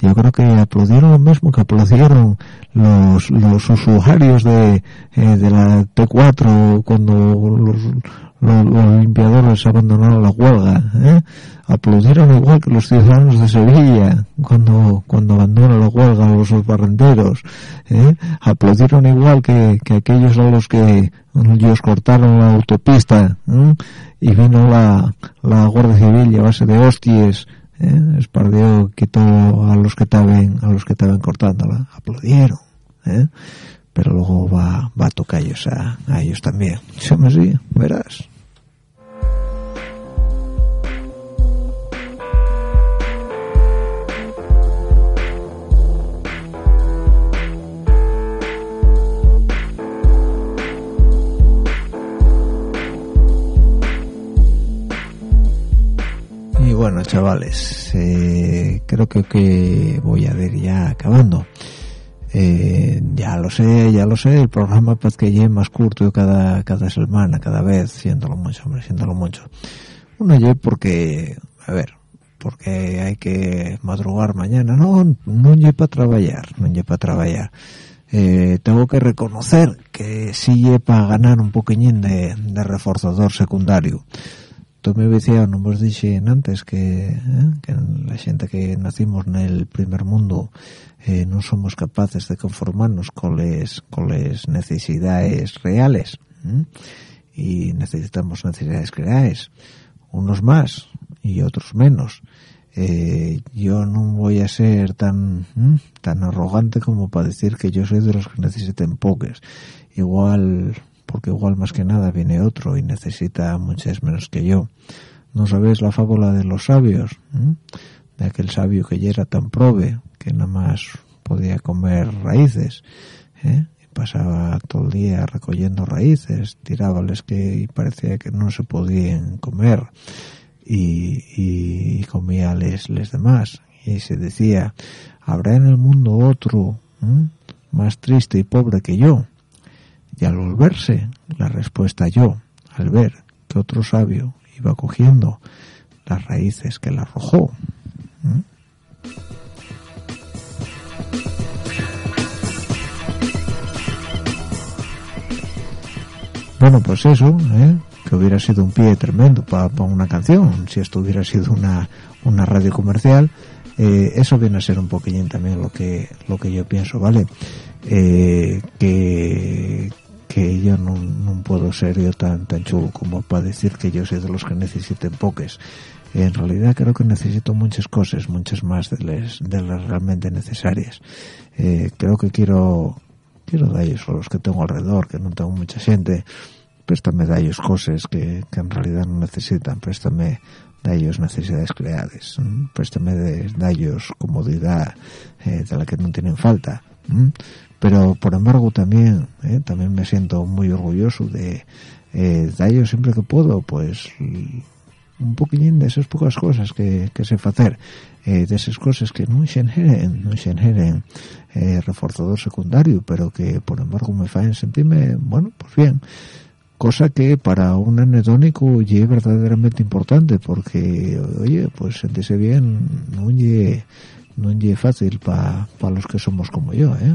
Yo creo que aplaudieron lo mismo que aplaudieron los, usuarios de, eh, de la T4 cuando los limpiadores abandonaron la huelga ¿eh? aplaudieron igual que los ciudadanos de Sevilla cuando cuando abandonan la huelga los barrenderos ¿eh? aplaudieron igual que, que aquellos a los que ellos cortaron la autopista ¿eh? y vino la, la Guardia Civil a base de hostias ¿eh? espardeó quitó a los que estaban a los que estaban cortándola aplaudieron ¿eh? pero luego va va a tocar ellos a, a ellos también Chama así verás Bueno, chavales, eh, creo que, voy a ir ya acabando. Eh, ya lo sé, ya lo sé, el programa pues que lleve más curto cada, cada semana, cada vez, siéntolo mucho, hombre, siéntolo mucho. Uno ye porque, a ver, porque hay que madrugar mañana, no, no ye para trabajar, no ye para trabajar. Eh, tengo que reconocer que sí para ganar un poquillín de, de reforzador secundario. Tú me decías, no vos dije antes que, eh, que la gente que nacimos en el primer mundo eh, no somos capaces de conformarnos con les, con necesidades reales ¿m? y necesitamos necesidades reales unos más y otros menos Eh, yo no voy a ser tan ¿m? tan arrogante como para decir que yo soy de los que necesiten pocas igual porque igual más que nada viene otro y necesita muchas menos que yo. No sabéis la fábula de los sabios ¿m? de aquel sabio que ya era tan prove que nada más podía comer raíces ¿eh? y pasaba todo el día recogiendo raíces tirábales que y parecía que no se podían comer y, y comía les, demás. Y se decía habrá en el mundo otro más triste y pobre que yo y al volverse la respuesta yo al ver que otro sabio iba cogiendo las raíces que le arrojó ¿m? Bueno, pues eso, ¿eh? que hubiera sido un pie tremendo para una canción, si esto hubiera sido una, una radio comercial, eh, eso viene a ser un poquillín también lo que lo que yo pienso, ¿vale? Eh, que que yo no, no puedo ser yo tan tan chulo como para decir que yo soy de los que necesiten poques. En realidad creo que necesito muchas cosas, muchas más de las, de las realmente necesarias. Eh, creo que quiero quiero ellos a los que tengo alrededor, que no tengo mucha gente, préstame ellos cosas que, que en realidad no necesitan, préstame ellos necesidades creadas, ¿m? préstame ellos comodidad eh, de la que no tienen falta. Pero por embargo también, eh, también me siento muy orgulloso de, eh, ellos siempre que puedo, pues un poquillín de esas pocas cosas que, que sé hacer, eh, de esas cosas que no generen, no generen eh, reforzador secundario, pero que por embargo me hacen sentirme, bueno, pues bien. Cosa que para un anedónico es verdaderamente importante, porque, oye, pues sentirse bien no no es fácil para los que somos como yo, ¿eh?